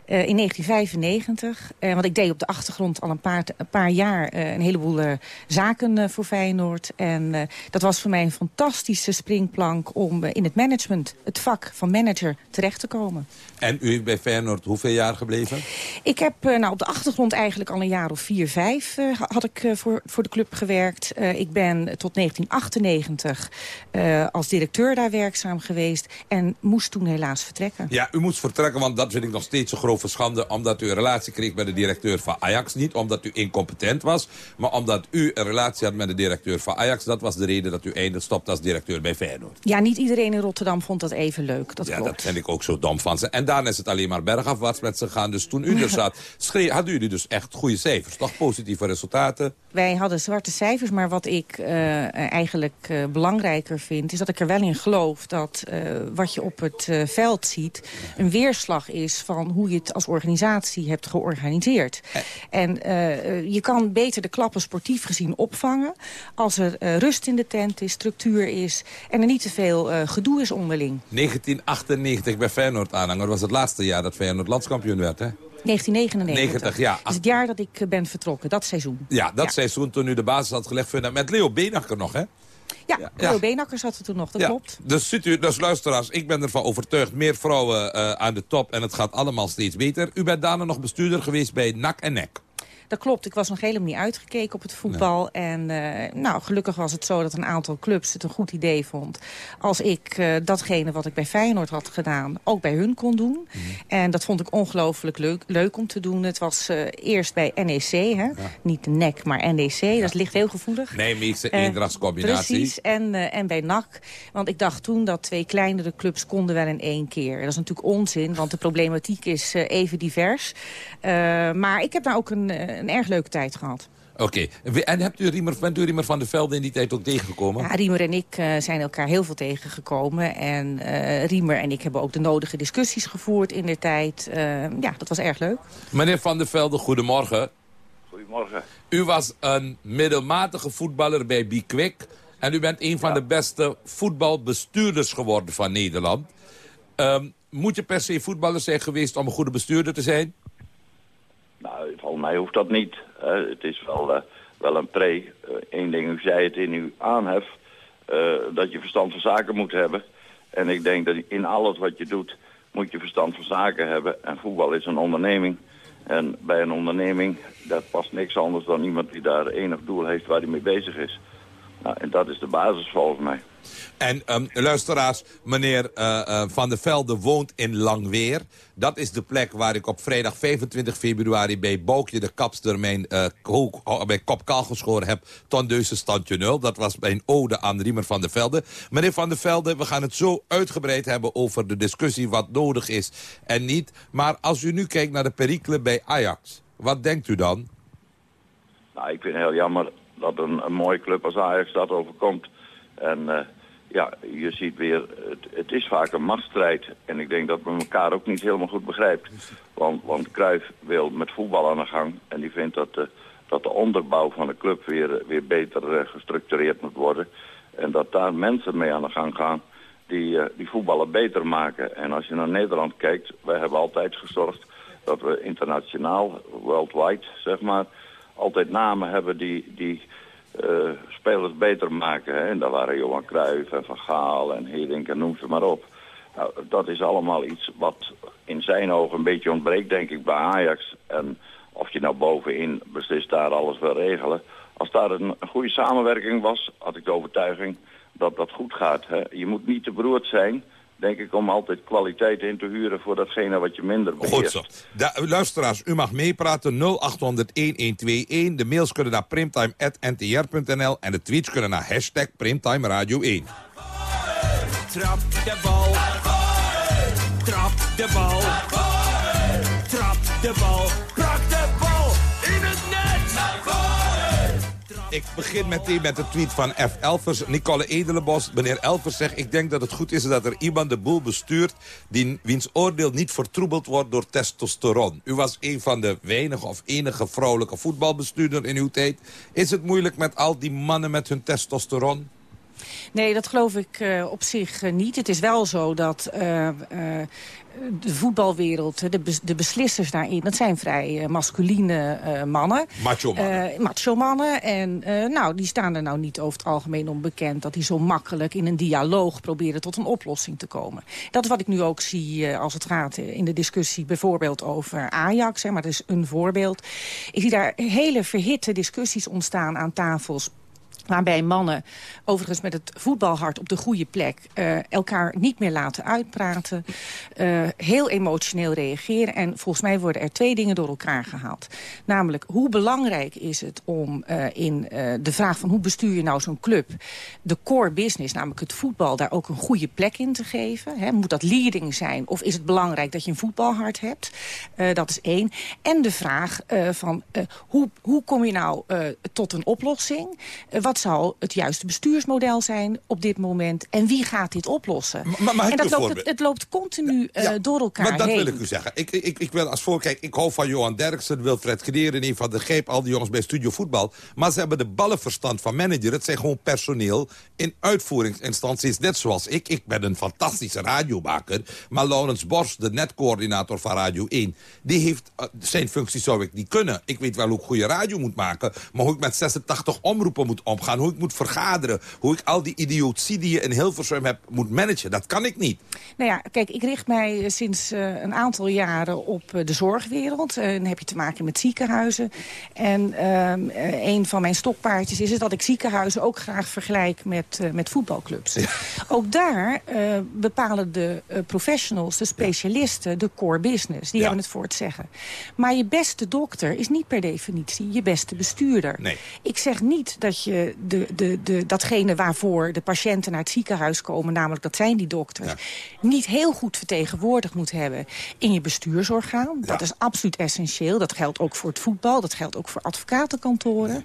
Uh, in 1995. Uh, want ik deed op de achtergrond al een paar, een paar jaar uh, een heleboel zaken voor Feyenoord. En dat was voor mij een fantastische springplank om in het management, het vak van manager, terecht te komen. En u bij Feyenoord hoeveel jaar gebleven? Ik heb nou, op de achtergrond eigenlijk al een jaar of vier, vijf had ik voor, voor de club gewerkt. ik ben tot 1998 als directeur daar werkzaam geweest en moest toen helaas vertrekken. Ja, u moest vertrekken, want dat vind ik nog steeds zo groot schande omdat u een relatie kreeg met de directeur van Ajax. Niet omdat u incompetent was, maar omdat u een relatie had met de directeur van Ajax. Dat was de reden dat u eindelijk stopte als directeur bij Feyenoord. Ja, niet iedereen in Rotterdam vond dat even leuk. Dat ja, klopt. dat vind ik ook zo dom van ze. En daarna is het alleen maar bergafwaarts met ze gaan. Dus toen u er zat, schreef, hadden jullie dus echt goede cijfers. Toch positieve resultaten? Wij hadden zwarte cijfers, maar wat ik uh, eigenlijk uh, belangrijker vind... is dat ik er wel in geloof dat uh, wat je op het veld ziet... een weerslag is van hoe je het als organisatie hebt georganiseerd. En je kan beter de klappen sportief gezien opvangen... als er rust in de tent is, structuur is... en er niet te veel gedoe is onderling. 1998 bij Feyenoord aanhanger was het laatste jaar dat Feyenoord landskampioen werd, hè? 1999. 90, ja. Het jaar dat ik ben vertrokken, dat seizoen. Ja, dat seizoen toen u de basis had gelegd met Leo Benakker nog, hè? Ja, ja. Leo Benakker zat er toen nog, dat ja. klopt. Dus, ziet u, dus luisteraars, ik ben ervan overtuigd... meer vrouwen uh, aan de top en het gaat allemaal steeds beter. U bent daarna nog bestuurder geweest bij NAC en NEC. Dat klopt, ik was nog helemaal niet uitgekeken op het voetbal. En uh, nou, gelukkig was het zo dat een aantal clubs het een goed idee vond... als ik uh, datgene wat ik bij Feyenoord had gedaan ook bij hun kon doen. Mm -hmm. En dat vond ik ongelooflijk leuk, leuk om te doen. Het was uh, eerst bij NEC, hè? Ja. niet de NEC, maar NEC. Ja. Dat ligt heel gevoelig. Nee, mixte eendrachtscombinatie. Precies, en, en bij NAC. Want ik dacht toen dat twee kleinere clubs konden wel in één keer. Dat is natuurlijk onzin, want de problematiek is even divers. maar ik heb daar ook een een erg leuke tijd gehad. Oké. Okay. En hebt u Riemer, bent u Riemer van der Velde in die tijd ook tegengekomen? Ja, Riemer en ik uh, zijn elkaar heel veel tegengekomen. En uh, Riemer en ik hebben ook de nodige discussies gevoerd in de tijd. Uh, ja, dat was erg leuk. Meneer van der Velde, goedemorgen. Goedemorgen. U was een middelmatige voetballer bij Bikwik. En u bent een van ja. de beste voetbalbestuurders geworden van Nederland. Um, moet je per se voetballer zijn geweest om een goede bestuurder te zijn? Volgens mij hoeft dat niet. Het is wel, uh, wel een pre. Eén ding, u zei het in uw aanhef, uh, dat je verstand van zaken moet hebben. En ik denk dat in alles wat je doet, moet je verstand van zaken hebben. En voetbal is een onderneming. En bij een onderneming, dat past niks anders dan iemand die daar enig doel heeft waar hij mee bezig is. Nou, en dat is de basis volgens mij. En um, luisteraars, meneer uh, uh, Van der Velde woont in Langweer. Dat is de plek waar ik op vrijdag 25 februari bij Boukje de kapster mijn uh, hoek, bij kop kaal geschoren heb. Tondeuze standje nul. Dat was mijn ode aan Riemer van der Velde. Meneer Van der Velde, we gaan het zo uitgebreid hebben over de discussie wat nodig is en niet. Maar als u nu kijkt naar de perikelen bij Ajax, wat denkt u dan? Nou, ik vind het heel jammer dat een, een mooie club als Ajax dat overkomt. En ja, je ziet weer, het, het, is vaak een machtsstrijd. En ik denk dat men elkaar ook niet helemaal goed begrijpt. Want, want Cruijff wil met voetbal aan de gang. En die vindt dat de, dat de onderbouw van de club weer, weer beter uh, gestructureerd moet worden. En dat daar mensen mee aan de gang gaan die, uh, die voetballen beter maken. En als je naar Nederland kijkt, wij hebben altijd gezorgd dat we internationaal, worldwide zeg maar, altijd namen hebben die... die uh, spelers beter maken. Hè? En daar waren Johan Cruijff en Van Gaal en Hiddink en noem ze maar op. Nou, dat is allemaal iets wat in zijn ogen een beetje ontbreekt, denk ik, bij Ajax. En of je nou bovenin beslist daar alles wel regelen. Als daar een, een goede samenwerking was, had ik de overtuiging dat dat goed gaat. Hè? Je moet niet te beroerd zijn denk ik, om altijd kwaliteit in te huren voor datgene wat je minder beheerst. Goed zo. Da luisteraars, u mag meepraten 0800-1121. De mails kunnen naar primtime.ntr.nl en de tweets kunnen naar hashtag Primtime Radio 1. Trap de bal. Trap de bal. Trap de bal. Ik begin meteen met de tweet van F. Elvers. Nicole Edelenbos. Meneer Elvers zegt, ik denk dat het goed is dat er iemand de boel bestuurt... Die, wiens oordeel niet vertroebeld wordt door testosteron. U was een van de weinige of enige vrouwelijke voetbalbestuurder in uw tijd. Is het moeilijk met al die mannen met hun testosteron? Nee, dat geloof ik uh, op zich uh, niet. Het is wel zo dat uh, de voetbalwereld, de, de beslissers daarin... dat zijn vrij masculine mannen. Macho mannen. macho mannen. En nou, die staan er nou niet over het algemeen om bekend... dat die zo makkelijk in een dialoog proberen tot een oplossing te komen. Dat is wat ik nu ook zie als het gaat in de discussie... bijvoorbeeld over Ajax, hè, maar dat is een voorbeeld. Ik zie daar hele verhitte discussies ontstaan aan tafels Waarbij mannen, overigens met het voetbalhart op de goede plek... Uh, elkaar niet meer laten uitpraten. Uh, heel emotioneel reageren. En volgens mij worden er twee dingen door elkaar gehaald. Namelijk, hoe belangrijk is het om uh, in de vraag van... hoe bestuur je nou zo'n club... de core business, namelijk het voetbal... daar ook een goede plek in te geven. Hè? Moet dat leading zijn? Of is het belangrijk dat je een voetbalhart hebt? dat is één. En de vraag van, hoe, hoe kom je nou tot een oplossing? wat wat zou het juiste bestuursmodel zijn op dit moment? En wie gaat dit oplossen? Maar, en dat loopt, het, het, loopt continu uh, door elkaar Maar dat heen. wil ik u zeggen. Ik, ik, ik wil als voorkijk, ik hou van Johan Derksen, Wilfred een van de Geep, al die jongens bij Studio Voetbal. Maar ze hebben de ballenverstand van manager. Het zijn gewoon personeel in uitvoeringsinstanties, net zoals ik. Ik ben een fantastische radiomaker. Maar Laurens Bos, de netcoördinator van Radio 1, die heeft uh, zijn functie zou ik niet kunnen. Ik weet wel hoe ik goede radio moet maken, maar hoe ik met 86 omroepen moet omgaan hoe ik moet vergaderen... hoe ik al die idiotie die je in Hilversum hebt moet managen. Dat kan ik niet. Nou ja, kijk, ik richt mij eh, sinds uh, een aantal jaren op uh, de zorgwereld. Uh, dan heb je te maken met ziekenhuizen. En ehm, een van mijn stokpaardjes is het dat ik ziekenhuizen ook graag vergelijk met, met voetbalclubs. Ja. Ook daar bepalen de professionals, de specialisten, de core business. Die ja. hebben het voor het zeggen. Maar je beste dokter is niet per definitie je beste bestuurder. Nee. Ik zeg niet dat je de, de, de, datgene waarvoor de patiënten naar het ziekenhuis komen... namelijk dat zijn die dokters, ja. niet heel goed vertegenwoordigd moet hebben... in je bestuursorgaan. Ja. Dat is absoluut essentieel. Dat geldt ook voor het voetbal, dat geldt ook voor advocatenkantoren.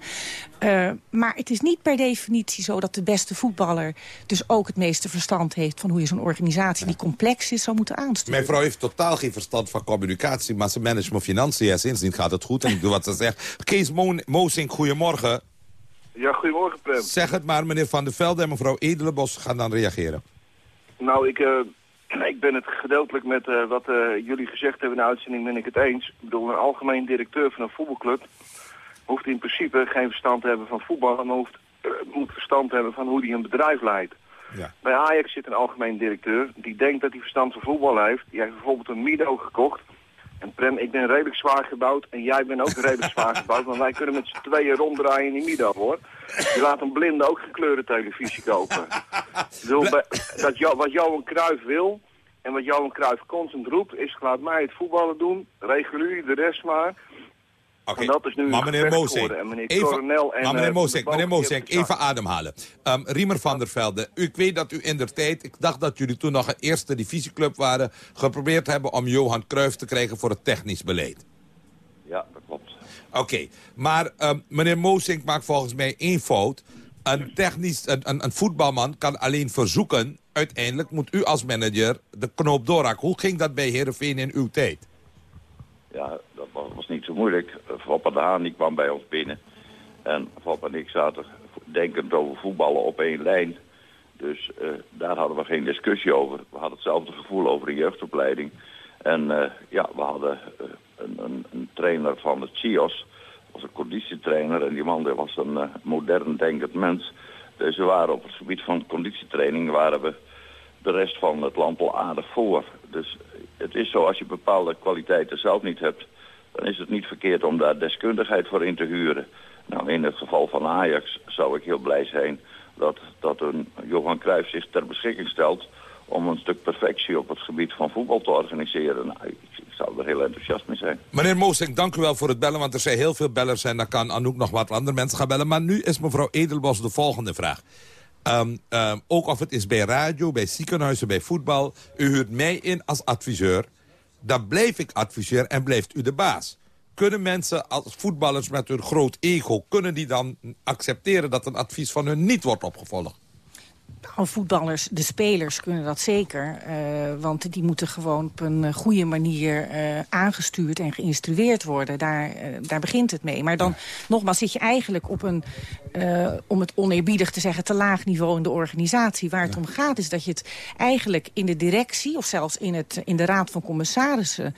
Uh, maar het is niet per definitie zo dat de beste voetballer... dus ook het meeste verstand heeft van hoe je zo'n organisatie... die complex is, zou moeten aansturen. Mijn vrouw heeft totaal geen verstand van communicatie... maar ze managt mijn financiën en sindsdien gaat het goed en ik doe wat ze zegt. Kees Mo Moosink, goedemorgen. Ja, goedemorgen, Prem. Zeg het maar, meneer Van der Velde en mevrouw Edelenbos gaan dan reageren. Nou, ik, uh, ik ben het gedeeltelijk met uh, wat uh, jullie gezegd hebben in de uitzending ben ik het eens. Ik bedoel, een algemeen directeur van een voetbalclub hoeft in principe geen verstand te hebben van voetbal, maar hoeft, moet verstand hebben van hoe hij een bedrijf leidt. Ja. Bij Ajax zit een algemeen directeur die denkt dat hij verstand van voetbal heeft. Die heeft bijvoorbeeld een Mido gekocht. En Prem, ik ben redelijk zwaar gebouwd en jij bent ook redelijk zwaar gebouwd. Want wij kunnen met z'n tweeën ronddraaien in die Mido, hoor. Je laat een blinde ook gekleurde televisie kopen. bedoel, dat wat Johan Cruijff wil en wat Johan Cruijff constant roept... is laat mij het voetballen doen, regel u de rest maar... Okay. dat is nu maar meneer Moosink, en meneer even, Coronel en... maar meneer Moosink even ademhalen. Um, Riemer van der Velde, ik weet dat u in der tijd... ik dacht dat jullie toen nog een eerste divisieclub waren... geprobeerd hebben om Johan Cruijff te krijgen voor het technisch beleid. Ja, dat klopt. Oké, okay. maar um, meneer Moosink maakt volgens mij één fout. Een, technisch, een, een, een voetbalman kan alleen verzoeken... uiteindelijk moet u als manager de knoop doorhakken. Hoe ging dat bij Heerenveen in uw tijd? Ja, dat was, niet zo moeilijk. Foppa de Haan die kwam bij ons binnen. En Foppa en ik zaten denkend over voetballen op één lijn. Dus uh, daar hadden we geen discussie over. We hadden hetzelfde gevoel over de jeugdopleiding. En uh, ja, we hadden uh, een, een, een, trainer van de CIOS. was een conditietrainer. En die man was een modern denkend mens. Dus we waren op het gebied van conditietraining... waren we de rest van het land al aardig voor. Dus het is zo, als je bepaalde kwaliteiten zelf niet hebt... dan is het niet verkeerd om daar deskundigheid voor in te huren. Nou, in het geval van Ajax zou ik heel blij zijn... dat, dat een Johan Cruijff zich ter beschikking stelt... om een stuk perfectie op het gebied van voetbal te organiseren. Nou, ik, zou er heel enthousiast mee zijn. Meneer Moosink, dank u wel voor het bellen... want er zijn heel veel bellers en dan kan Anouk nog wat andere mensen gaan bellen. Maar nu is mevrouw Edelbos de volgende vraag. Um, um, ook of het is bij radio, bij ziekenhuizen, bij voetbal. U huurt mij in als adviseur. Dan blijf ik adviseur en blijft u de baas. Kunnen mensen als voetballers met hun groot ego... kunnen die dan accepteren dat een advies van hun niet wordt opgevolgd? Nou, voetballers, de spelers kunnen dat zeker. Uh, want die moeten gewoon op een goede manier uh, aangestuurd en geïnstrueerd worden. Daar, uh, daar begint het mee. Maar dan, ja. nogmaals, zit je eigenlijk op een, om het oneerbiedig te zeggen... te laag niveau in de organisatie. Waar het ja. om gaat is dat je het eigenlijk in de directie... of zelfs in, het, in de raad van commissarissen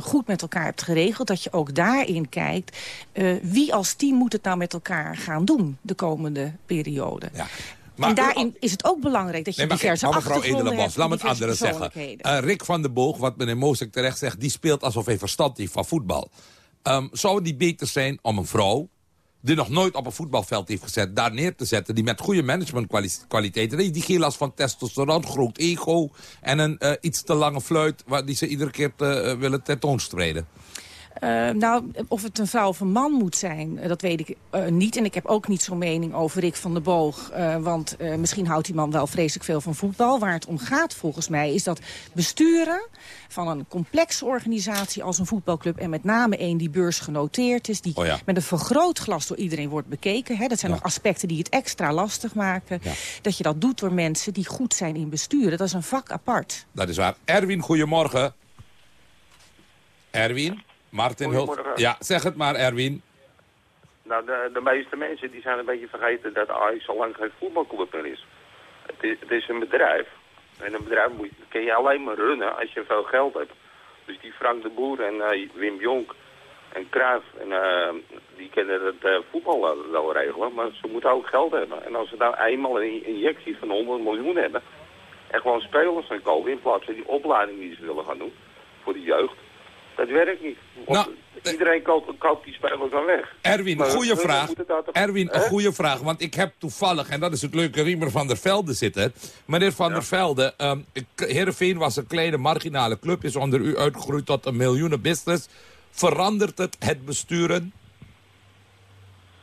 goed met elkaar hebt geregeld. Dat je ook daarin kijkt... wie als team moet het nou met elkaar gaan doen de komende periode. Ja. Maar, en daarin is het ook belangrijk dat je nee, diverse maar mevrouw Edelenbos, laat me het andere zeggen. Uh, Rick van der Boog, wat meneer Moosek terecht zegt... die speelt alsof hij verstand heeft van voetbal. Um, zou het niet beter zijn om een vrouw die nog nooit op een voetbalveld heeft gezet... daar neer te zetten, die met goede managementkwaliteiten... die, die geen last van testosteron, groot ego... en een uh, iets te lange fluit waar die ze iedere keer te, uh, willen tentoonspreiden. Uh, nou, of het een vrouw of een man moet zijn, uh, dat weet ik uh, niet. En ik heb ook niet zo'n mening over Rick van der Boog. want misschien houdt die man wel vreselijk veel van voetbal. Waar het om gaat volgens mij is dat besturen van een complexe organisatie als een voetbalclub... en met name één die beursgenoteerd is... die oh ja. met een vergrootglas door iedereen wordt bekeken. Hè, dat zijn Ja. nog aspecten die het extra lastig maken. Dat je dat doet door mensen die goed zijn in besturen. Dat is een vak apart. Dat is waar. Erwin, goedemorgen. Erwin? Martin Hult. Ja, zeg het maar, Erwin. Nou, de, de meeste mensen die zijn een beetje vergeten dat Ajax al lang geen voetbalclub meer is. Het is, het is een bedrijf. En een bedrijf moet, kun je alleen maar runnen als je veel geld hebt. Dus die Frank de Boer en eh, Wim Jonk en Cruijff, en, eh, die kunnen het eh, voetbal wel, wel regelen. Maar ze moeten ook geld hebben. En als ze nou eenmaal een injectie van 100 miljoen hebben... en gewoon spelers gaan kopen in plaats van die opleiding die ze willen gaan doen voor de jeugd... Dat werkt niet. Want iedereen koopt, koopt die spelers dan weg. Erwin, Maar een goede vraag. Erwin, een goede vraag. Want ik heb toevallig, en dat is het leuke, Riemer van der Velde zitten. Meneer van der Velde, um, Heerenveen was een kleine marginale club. Is onder u uitgegroeid tot een miljoenen business. Verandert het het besturen?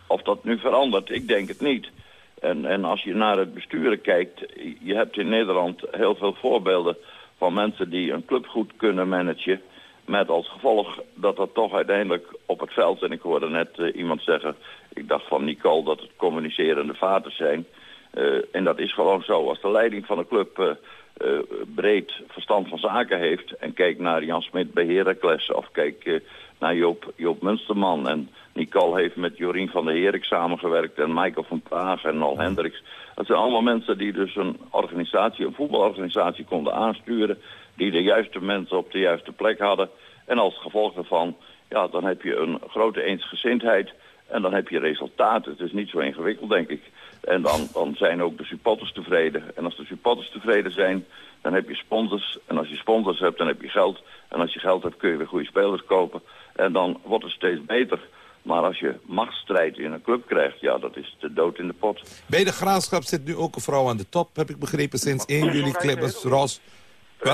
Of dat nu verandert, ik denk het niet. En, en als je naar het besturen kijkt, je hebt in Nederland heel veel voorbeelden van mensen die een club goed kunnen managen. Met als gevolg dat dat toch uiteindelijk op het veld, en ik hoorde net eh, iemand zeggen, ik dacht van Nicole dat het communicerende vaders zijn. Eh, en dat is gewoon zo. Als de leiding van een club eh, breed verstand van zaken heeft en kijkt naar Jan Smit bij Heracles of kijk eh, naar Joop, Joop Munsterman en Nicole heeft met Jorien van der Herik samengewerkt en Michael van Praag en Nol Hendricks. Dat zijn allemaal mensen die dus een organisatie, een voetbalorganisatie konden aansturen, die de juiste mensen op de juiste plek hadden. En als gevolg daarvan, ja, dan heb je een grote eensgezindheid en dan heb je resultaten. Het is niet zo ingewikkeld, denk ik. En dan, dan zijn ook de supporters tevreden. En als de supporters tevreden zijn, dan heb je sponsors. En als je sponsors hebt, dan heb je geld. En als je geld hebt, kun je weer goede spelers kopen. En dan wordt het steeds beter. Maar als je machtsstrijd in een club krijgt, ja, dat is de dood in de pot. Bij de graafschap zit nu ook een vrouw aan de top, heb ik begrepen, sinds 1 juli. Klippers, Ros. Eh,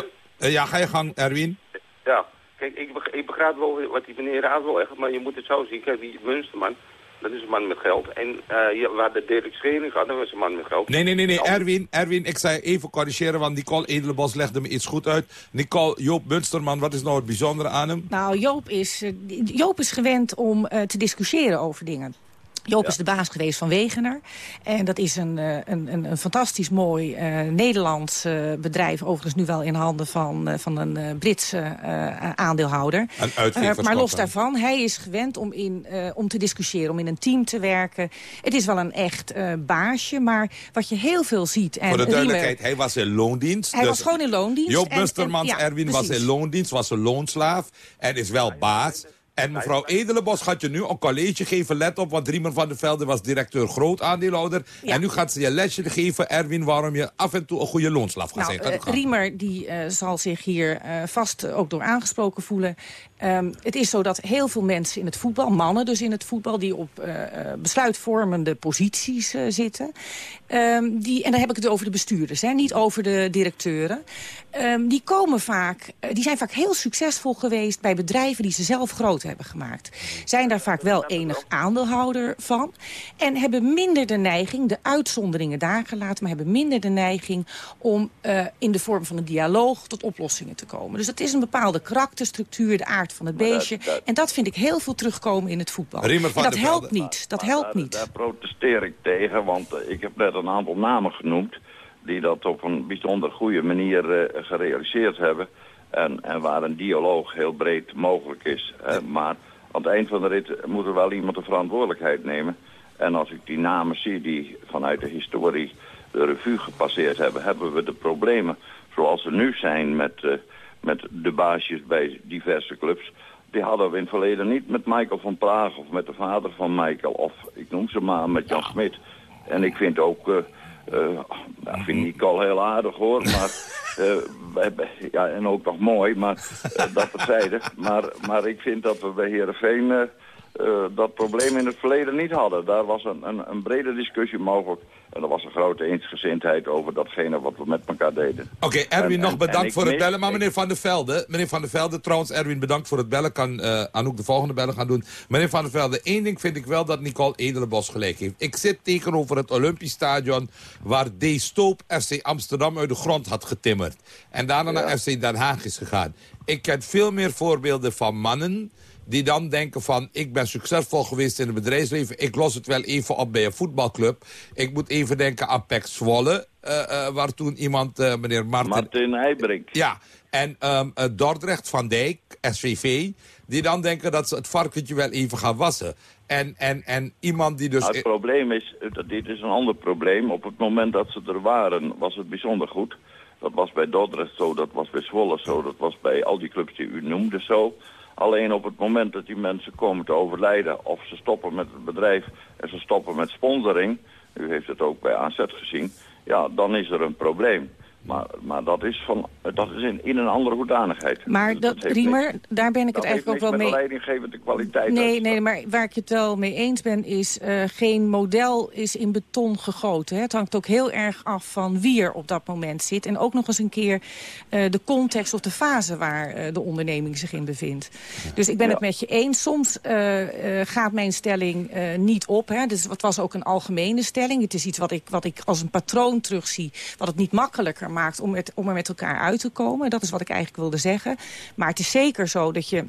ja, ga je gang, Erwin. Ja, kijk, ik, ik begrijp wel wat die meneer Raad wil echt, maar je moet het zo zien. Kijk, die Munsterman, dat is een man met geld. En eh ja, waar de Dirk Schering gaat, dat was een man met geld. Nee, nee, nee, nee. Erwin, Erwin, ik zei even corrigeren, want Nicole Edelenbos legde me iets goed uit. Nicole, Joop Munsterman, wat is nou het bijzondere aan hem? Nou, Joop is, eh, Joop is gewend om eh, te discussiëren over dingen. Joop is de baas geweest van Wegener. En dat is een, eh, een, een, een fantastisch mooi eh, Nederlands eh, bedrijf. Overigens nu wel in handen van, eh, van een Britse aandeelhouder. Maar los daarvan, hij is gewend om, in, om te discussiëren, om in een team te werken. Het is wel een echt baasje, maar wat je heel veel ziet... En Voor de duidelijkheid, hij was in loondienst. Hij dus was gewoon in loondienst. Joop Mustermans, ja, Erwin was in loondienst, was een loonslaaf en is wel baas. En mevrouw Edelenbos gaat je nu een college geven, let op, want Riemer van der Velde was directeur groot aandeelhouder. En nu gaat ze je lesje geven, Erwin, waarom je af en toe een goede loonslaaf gaat Nou. Gaat eh. Riemer die, eh, zal zich hier eh, vast ook door aangesproken voelen. Ehm, het is zo dat heel veel mensen in het voetbal, mannen dus in het voetbal... die op eh, eh, besluitvormende posities eh, zitten. ehm, die, en dan heb ik het over de bestuurders, hè, niet over de directeuren. Ehm, die, komen vaak, die zijn vaak heel succesvol geweest bij bedrijven die ze zelf groot hebben gemaakt. Zijn daar vaak wel enig aandeelhouder van. En hebben minder de neiging, de uitzonderingen daar gelaten... maar hebben minder de neiging om in de vorm van een dialoog tot oplossingen te komen. Dus dat is een bepaalde karakterstructuur, de aard van het dat- beestje. dat- En dat vind ik heel veel terugkomen in het voetbal. Riemer van en dat helpt niet. Dat Maar helpt daar, niet. Daar protesteer ik tegen, want eh, ik heb net een aantal namen genoemd... die dat op een bijzonder goede manier eh, gerealiseerd hebben. En, en waar een dialoog heel breed mogelijk is. hè. maar aan het eind van de rit moet er wel iemand de verantwoordelijkheid nemen. En als ik die namen zie die vanuit de historie de revue gepasseerd hebben... hebben we de problemen zoals ze nu zijn met, eh, met de baasjes bij diverse clubs... Die hadden we in het verleden niet met Michael van Praag of met de vader van Michael. Of ik noem ze maar met Jan Smit. En ik vind ook, eh eh, nou, ik vind Nicole heel aardig hoor. Maar, eh, we hebben- ja, en ook nog mooi, maar eh, dat terzijde. Maar, maar ik vind dat we bij Heerenveen... eh dat probleem in het verleden niet hadden. Daar was een, een, een brede discussie mogelijk. En er was een grote eensgezindheid over datgene wat we met elkaar deden. Oké, Erwin, En- nog bedankt voor het bellen. Maar meneer Van der Velde, meneer Van der Velde, trouwens, Erwin, bedankt voor het bellen. Kan eh Anouk de volgende bellen gaan doen. Meneer Van der Velde, één ding vind ik wel dat Nicole Edelenbos gelijk heeft. Ik zit tegenover het Olympisch Stadion waar D. Stoop FC Amsterdam uit de grond had getimmerd. En daarna naar FC Den Haag is gegaan. Ik ken veel meer voorbeelden van mannen die dan denken van... ik ben succesvol geweest in het bedrijfsleven... ik los het wel even op bij een voetbalclub. Ik moet even denken aan Pek Zwolle... eh, eh, waar toen iemand, eh, meneer Martin... Martin Heijbrink. Ja, en ehm, eh, Dordrecht, Van Dijk, SVV... die dan denken dat ze het varkentje wel even gaan wassen. En, en, en iemand die dus... Nou, het probleem is, dit is een ander probleem. Op het moment dat ze er waren, was het bijzonder goed. Dat was bij Dordrecht zo, dat was bij Zwolle zo, dat was bij al die clubs die u noemde zo. Alleen op het moment dat die mensen komen te overlijden of ze stoppen met het bedrijf en ze stoppen met sponsoring, u heeft het ook bij AZ gezien, ja, dan is er een probleem. Maar, maar dat is, van, dat is in, in een andere hoedanigheid. Maar Dus dat, heeft Riemer, niks- daar ben ik dat het eigenlijk ook heeft wel mee... met de leidinggevende kwaliteit Nee, nee, maar waar ik het wel mee eens ben is... eh, geen model is in beton gegoten. Hè. Het hangt ook heel erg af van wie er op dat moment zit. En ook nog eens een keer eh, de context of de fase waar eh, de onderneming zich in bevindt. Dus ik ben het met je eens. Soms eh, eh, gaat mijn stelling eh, niet op. Hè. Dus het was ook een algemene stelling. Het is iets wat ik, wat ik als een patroon terugzie... wat het niet makkelijker maakt om, het, om er met elkaar uit te komen. Dat is wat ik eigenlijk wilde zeggen. Maar het is zeker zo dat je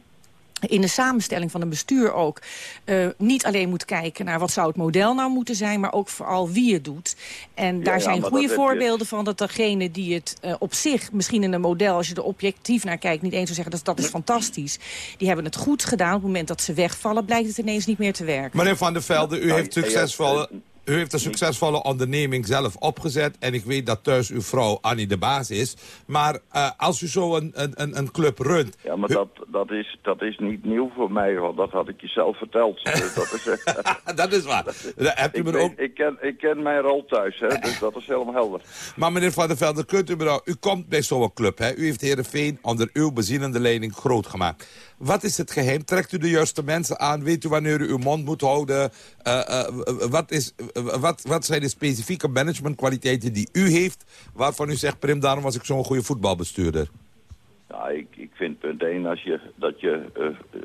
in de samenstelling van een bestuur ook eh, niet alleen moet kijken naar wat zou het model nou moeten zijn, maar ook vooral wie het doet. En daar zijn goede je- voorbeelden van dat degene die het eh, op zich, misschien in een model, als je er objectief naar kijkt, niet eens zou zeggen dat dat is fantastisch. Die hebben het goed gedaan. Op het moment dat ze wegvallen, blijkt het ineens niet meer te werken. Meneer Van der Velde, u Nou, heeft, ja, ja, succesvolle, u heeft een succesvolle onderneming zelf opgezet. En ik weet dat thuis uw vrouw Annie de baas is. Maar eh, als u zo een, een, een- club runt... Ja, maar dat, dat, is, dat is niet nieuw voor mij, want dat had ik je zelf verteld. Dus dat, is, eh, dat is waar. Hebt u ik, me weet- ook... ik, ken, ik ken mijn rol thuis, hè, dus dat is helemaal helder. Maar meneer Van der Velde, kunt u me nou... U komt bij zo'n club, hè? U heeft Heerenveen onder uw bezielende leiding groot gemaakt. Wat is het geheim? Trekt u de juiste mensen aan? Weet u wanneer u uw mond moet houden? Eh, eh, wat, is, wat, wat zijn de specifieke managementkwaliteiten die u heeft... waarvan u zegt, Prim, daarom was ik zo'n goede voetbalbestuurder? Ik, ik vind punt 1 als je, dat je eh,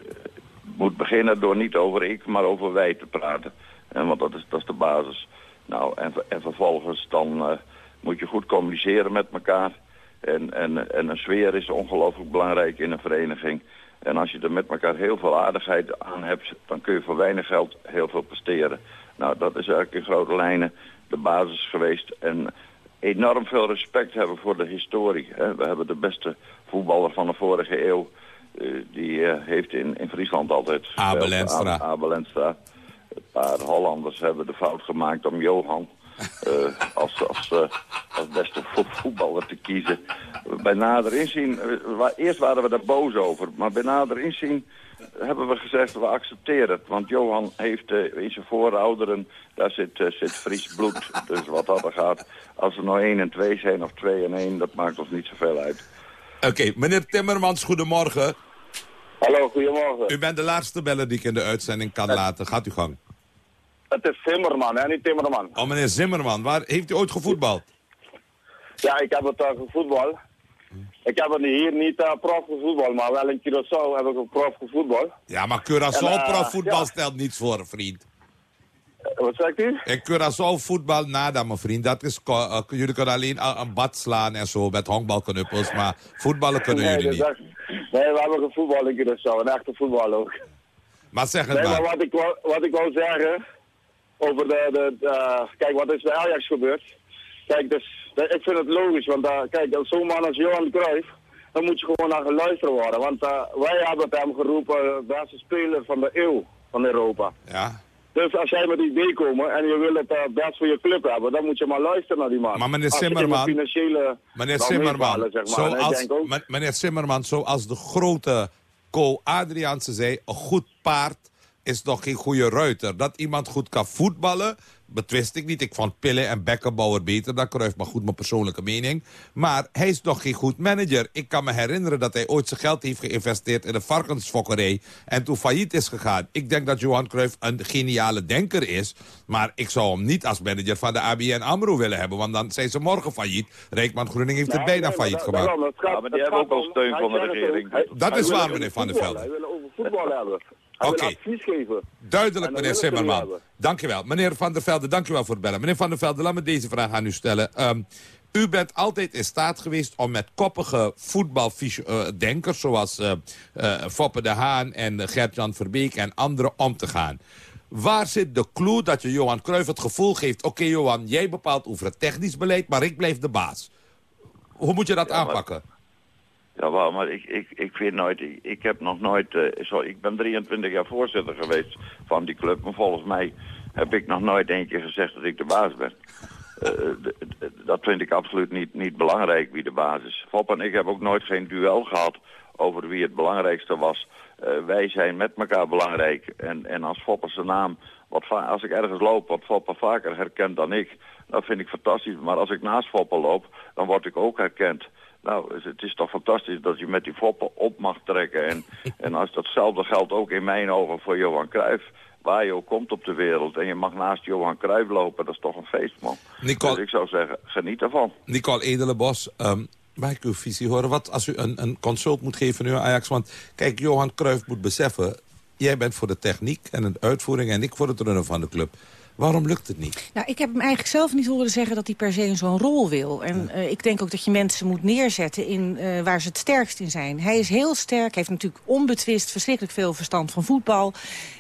moet beginnen door niet over ik, maar over wij te praten. En, want dat is, dat is de basis. Nou, en, en vervolgens dan moet je goed communiceren met elkaar. En, en, en een sfeer is ongelooflijk belangrijk in een vereniging. En als je er met elkaar heel veel aardigheid aan hebt, dan kun je voor weinig geld heel veel presteren. Nou, dat is eigenlijk in grote lijnen de basis geweest. En enorm veel respect hebben voor de historie. Hè. We hebben de beste voetballer van de vorige eeuw. eh, die eh, heeft in, in Friesland altijd... Abel Abel Enstra. Een paar Hollanders hebben de fout gemaakt om Johan als, als, eh, als beste vo- voetballer te kiezen. Bij nader inzien, eh, eerst waren we daar boos over, maar bij nader inzien hebben we gezegd, we accepteren het. Want Johan heeft eh, in zijn voorouderen, daar zit, eh, zit Fries bloed. Dus wat dat er gaat, als er nou 1 en 2 zijn of 2 en 1, dat maakt ons niet zoveel uit. Oké, meneer Timmermans, goedemorgen. Hallo, goedemorgen. U bent de laatste beller die ik in de uitzending kan laten. Gaat u gang. Het is Zimmerman, hè, niet Timmerman. Oh, meneer Zimmerman, waar heeft u ooit gevoetbald? Ja, ik heb het uh, gevoetbal. Ik heb het hier niet uh, prof gevoetbal, maar wel in Curaçao heb ik een prof gevoetbal. Ja, maar Curaçao En, eh, profvoetbal ja. stelt niets voor, vriend. Wat zegt u? En Curaçao voetbal, nada, mijn vriend. Dat is, jullie kunnen alleen een bad slaan en zo met honkbalknuppels, maar voetballen kunnen nee, jullie niet. echt- nee, we hebben gevoetbal in Curaçao, een echte voetbal ook. Maar zeg het Nee, maar maar. wat ik, wou, wat ik wou zeggen over de, de, de- kijk, wat is bij Ajax gebeurd? Kijk, dus, de- ik vind het logisch, want uh, kijk, zo'n man als Johan Cruijff, dan moet je gewoon naar geluisterd worden. Want uh, wij hebben hem geroepen, uh, beste speler van de eeuw van Europa. Ja. Dus als jij met die idee komt en je wil het uh, best voor je club hebben, dan moet je maar luisteren naar die man. Maar meneer Zimmerman- financiële Meneer Zimmerman, zeg maar. Zoals, meneer Zimmerman, zoals de grote Co Adriaanse zei, een goed paard is nog geen goede ruiter. Dat iemand goed kan voetballen, betwist ik niet. Ik vond Pille en Beckenbauer beter dan Cruijff. Maar goed, mijn persoonlijke mening. Maar hij is nog geen goed manager. Ik kan me herinneren dat hij ooit zijn geld heeft geïnvesteerd... in een varkensfokkerij en toen failliet is gegaan. Ik denk dat Johan Cruijff een geniale denker is. Maar ik zou hem niet als manager van de ABN AMRO willen hebben. Want dan zijn ze morgen failliet. Rijkman Groening heeft het bijna failliet gemaakt. Ja, maar die hebben ook al steun van de regering. Dat is waar, meneer Van der Velde. Hij wil over voetbal hebben. Oké. wil advies geven. Duidelijk, meneer Zimmerman. hebben. Dankjewel. Meneer Van der Velde, dankjewel voor het bellen. Meneer Van der Velde, laat me deze vraag aan u stellen. Ehm, u bent altijd in staat geweest om met koppige voetbaldenkers... zoals eh eh, Foppe de Haan en Gert-Jan Verbeek en anderen om te gaan. Waar zit de clue dat je Johan Cruijff het gevoel geeft... oké Johan, jij bepaalt over het technisch beleid, maar ik blijf de baas. Hoe moet je dat aanpakken? Wel, maar ik, ik, ik vind nooit, ik, heb nog nooit, eh, zo, ik ben 23 jaar voorzitter geweest van die club, maar volgens mij heb ik nog nooit één keer gezegd dat ik de baas ben. Eh, d- dat vind ik absoluut niet, niet belangrijk wie de baas is. Fop en ik heb ook nooit geen duel gehad over wie het belangrijkste was. Eh, wij zijn met elkaar belangrijk. En, en als Fopper zijn naam, wat als ik ergens loop, wat Fopper vaker herkent dan ik, dat vind ik fantastisch. Maar als ik naast Fopper loop, dan word ik ook herkend. Nou, het is toch fantastisch dat je met die foppen op mag trekken. En, en als datzelfde geldt ook in mijn ogen voor Johan Cruijff. Waar je ook komt op de wereld en je mag naast Johan Cruijff lopen, dat is toch een feest, man. Nicole- Dus ik zou zeggen, geniet ervan. Nicole Edelenbos, um, mag ik uw visie horen? Wat als u een, een consult moet geven nu aan Ajax? Want kijk, Johan Cruijff moet beseffen... jij bent voor de techniek en de uitvoering en ik voor het runnen van de club. Waarom lukt het niet? Nou, ik heb hem eigenlijk zelf niet horen zeggen dat hij per se zo'n rol wil. En eh, ik denk ook dat je mensen moet neerzetten in eh, waar ze het sterkst in zijn. Hij is heel sterk, heeft natuurlijk onbetwist verschrikkelijk veel verstand van voetbal.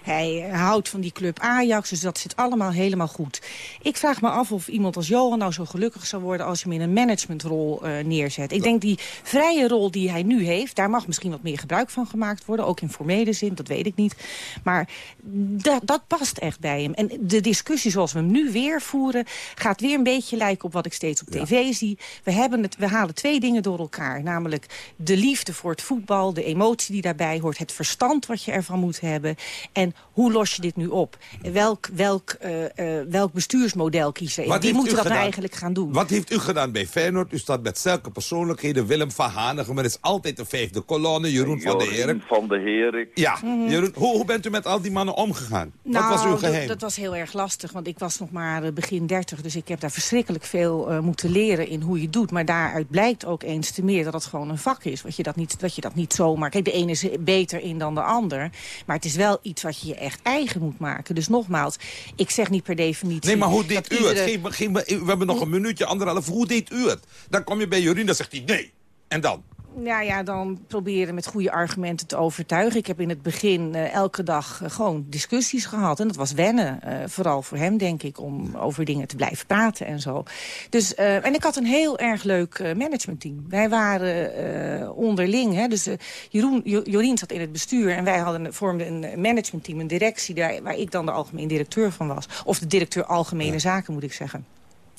Hij eh, houdt van die club Ajax, dus dat zit allemaal helemaal goed. Ik vraag me af of iemand als Johan nou zo gelukkig zou worden... als je hem in een managementrol neerzet. Ik denk die vrije rol die hij nu heeft... daar mag misschien wat meer gebruik van gemaakt worden. Ook in formele zin, dat weet ik niet. Maar dat, dat past echt bij hem. En de discussie zoals we hem nu weer voeren... gaat weer een beetje lijken op wat ik steeds op tv zie. We, hebben het, we halen twee dingen door elkaar. Namelijk de liefde voor het voetbal, de emotie die daarbij hoort... het verstand wat je ervan moet hebben. En hoe los je dit nu op? Welk, welk, eh, eh, welk bestuursmodel kiezen? Wat Die moeten dat nou gedaan? eigenlijk gaan doen. Wat heeft u gedaan bij Feyenoord? U staat met zulke persoonlijkheden. Willem van Hanegem, er is altijd de vijfde kolonne. Jeroen van der Jorien Herik. van de Herik. Ja, Jeroen, hoe, hoe bent u met al die mannen omgegaan? Wat was uw Nou, geheim? Dat, dat was heel erg lastig, want ik was nog maar eh, begin 30. Dus ik heb daar verschrikkelijk veel eh, moeten leren in hoe je doet. Maar daaruit blijkt ook eens te meer dat het gewoon een vak is. Wat je dat niet, dat je dat niet zomaar... Kijk, de ene is er beter in dan de ander. Maar het is wel iets wat je je echt eigen moet maken. Dus nogmaals, ik zeg niet per definitie... Nee, maar hoe deed u het? iedere- Geef me, geef me, we hebben nog een minuutje, anderhalf. Hoe deed u het? Dan kom je bij Jorien, dan zegt hij nee. En dan? Nou ja, dan proberen met goede argumenten te overtuigen. Ik heb in het begin eh, elke dag eh, gewoon discussies gehad. En dat was wennen. eh, vooral voor hem, denk ik, om over dingen te blijven praten en zo. Dus, eh, en ik had een heel erg leuk eh, managementteam. Wij waren eh, onderling. Hè, dus Jeroen, Jo- Jorien zat in het bestuur. En wij hadden, vormden een managementteam, een directie... Daar, waar ik dan de algemeen directeur van was. Of de directeur Algemene Zaken, moet ik zeggen.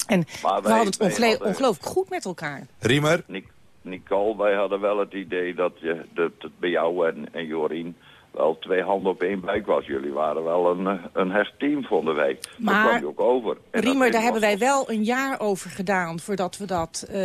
En Maar we wij- hadden het ongelooflijk goed met elkaar. Riemer? Nicole, wij hadden wel het idee dat, je, dat het bij jou en, en Jorien wel twee handen op één buik was. Jullie waren wel een, een hecht team, vonden wij. Maar- dat kwam je ook over. En Riemer, daar hebben wij wel een jaar over gedaan voordat we dat eh,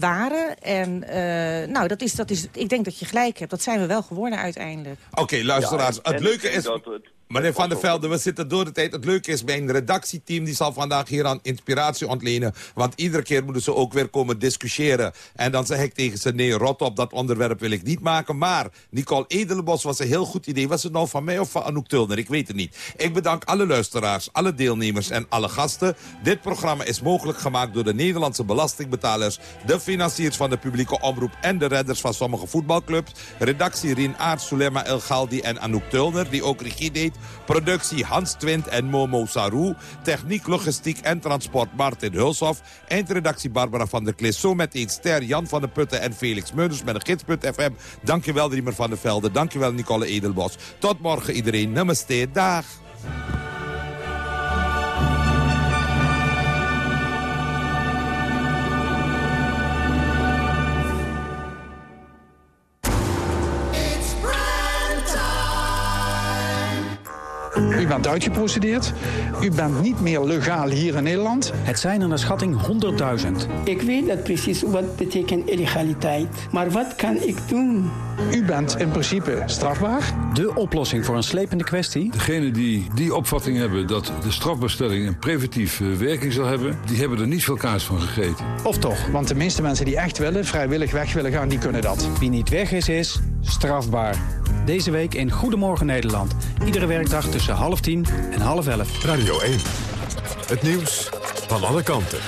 waren. En eh, nou, dat is, dat is, ik denk dat je gelijk hebt. Dat zijn we wel geworden uiteindelijk. Oké, luisteraars. Ja, en- het en leuke is... dat het- Meneer Van der Velde, we zitten door de tijd. Het leuke is, mijn redactieteam die zal vandaag hier aan inspiratie ontlenen. Want iedere keer moeten ze ook weer komen discussiëren. En dan zeg ik tegen ze, nee, rot op, dat onderwerp wil ik niet maken. Maar Nicole Edelenbos was een heel goed idee. Was het nou van mij of van Anouk Tulner? Ik weet het niet. Ik bedank alle luisteraars, alle deelnemers en alle gasten. Dit programma is mogelijk gemaakt door de Nederlandse belastingbetalers... de financiers van de publieke omroep en de redders van sommige voetbalclubs. Redactie Rien Aert, Sulema El Galdi en Anouk Tulner, die ook regie deed. Productie Hans Twint en Momo Sarou. Techniek, logistiek en transport Martin Hulshoff. Eindredactie Barbara van der Klis. Zo meteen Ster, Jan van der Putten en Felix Meurders met een gids.fm. Dankjewel Riemer van der Velde. Dankjewel Nicole Edelbos. Tot morgen iedereen. Namaste. Dag. Ivan bent uitgeprocedeerd. U bent niet meer legaal hier in Nederland. Het zijn er naar schatting 100.000. Ik weet dat precies wat betekent illegaliteit. Maar wat kan ik doen? U bent in principe strafbaar. De oplossing voor een slepende kwestie? Degenen die die opvatting hebben dat de strafbestelling een preventieve werking zal hebben... die hebben er niet veel kaas van gegeten. Of toch? Want de meeste mensen die echt willen, vrijwillig weg willen gaan, die kunnen dat. Wie niet weg is, is strafbaar. Deze week in Goedemorgen Nederland. Iedere werkdag tussen half tien en half elf. Radio 1. Het nieuws van alle kanten.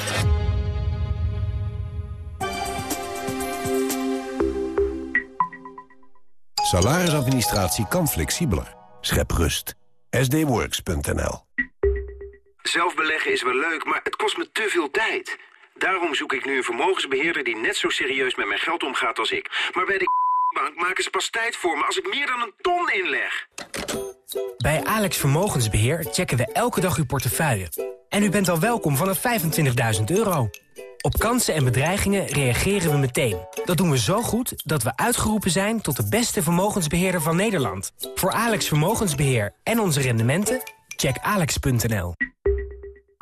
Salarisadministratie kan flexibeler. Schep rust. sdworks.nl Zelf beleggen is wel leuk, maar het kost me te veel tijd. Daarom zoek ik nu een vermogensbeheerder die net zo serieus met mijn geld omgaat als ik. Maar bij de maken ze pas tijd voor me als ik meer dan een ton inleg. Bij Alex Vermogensbeheer checken we elke dag uw portefeuille. En u bent al welkom vanaf 25.000 euro. Op kansen en bedreigingen reageren we meteen. Dat doen we zo goed dat we uitgeroepen zijn tot de beste vermogensbeheerder van Nederland. Voor Alex Vermogensbeheer en onze rendementen, check alex.nl.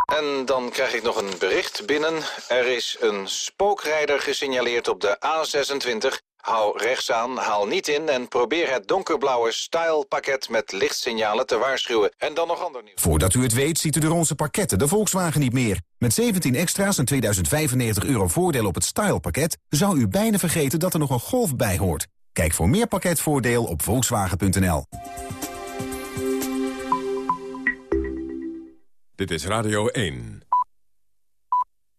En dan krijg ik nog een bericht binnen. Er is een spookrijder gesignaleerd op de A26. Hou rechts aan, haal niet in en probeer het donkerblauwe style-pakket met lichtsignalen te waarschuwen. En dan nog ander nieuws. Voordat u het weet ziet u de onze pakketten de Volkswagen niet meer. Met 17 extra's en 2095 euro voordeel op het style-pakket... zou u bijna vergeten dat er nog een Golf bij hoort. Kijk voor meer pakketvoordeel op volkswagen.nl. Dit is Radio 1.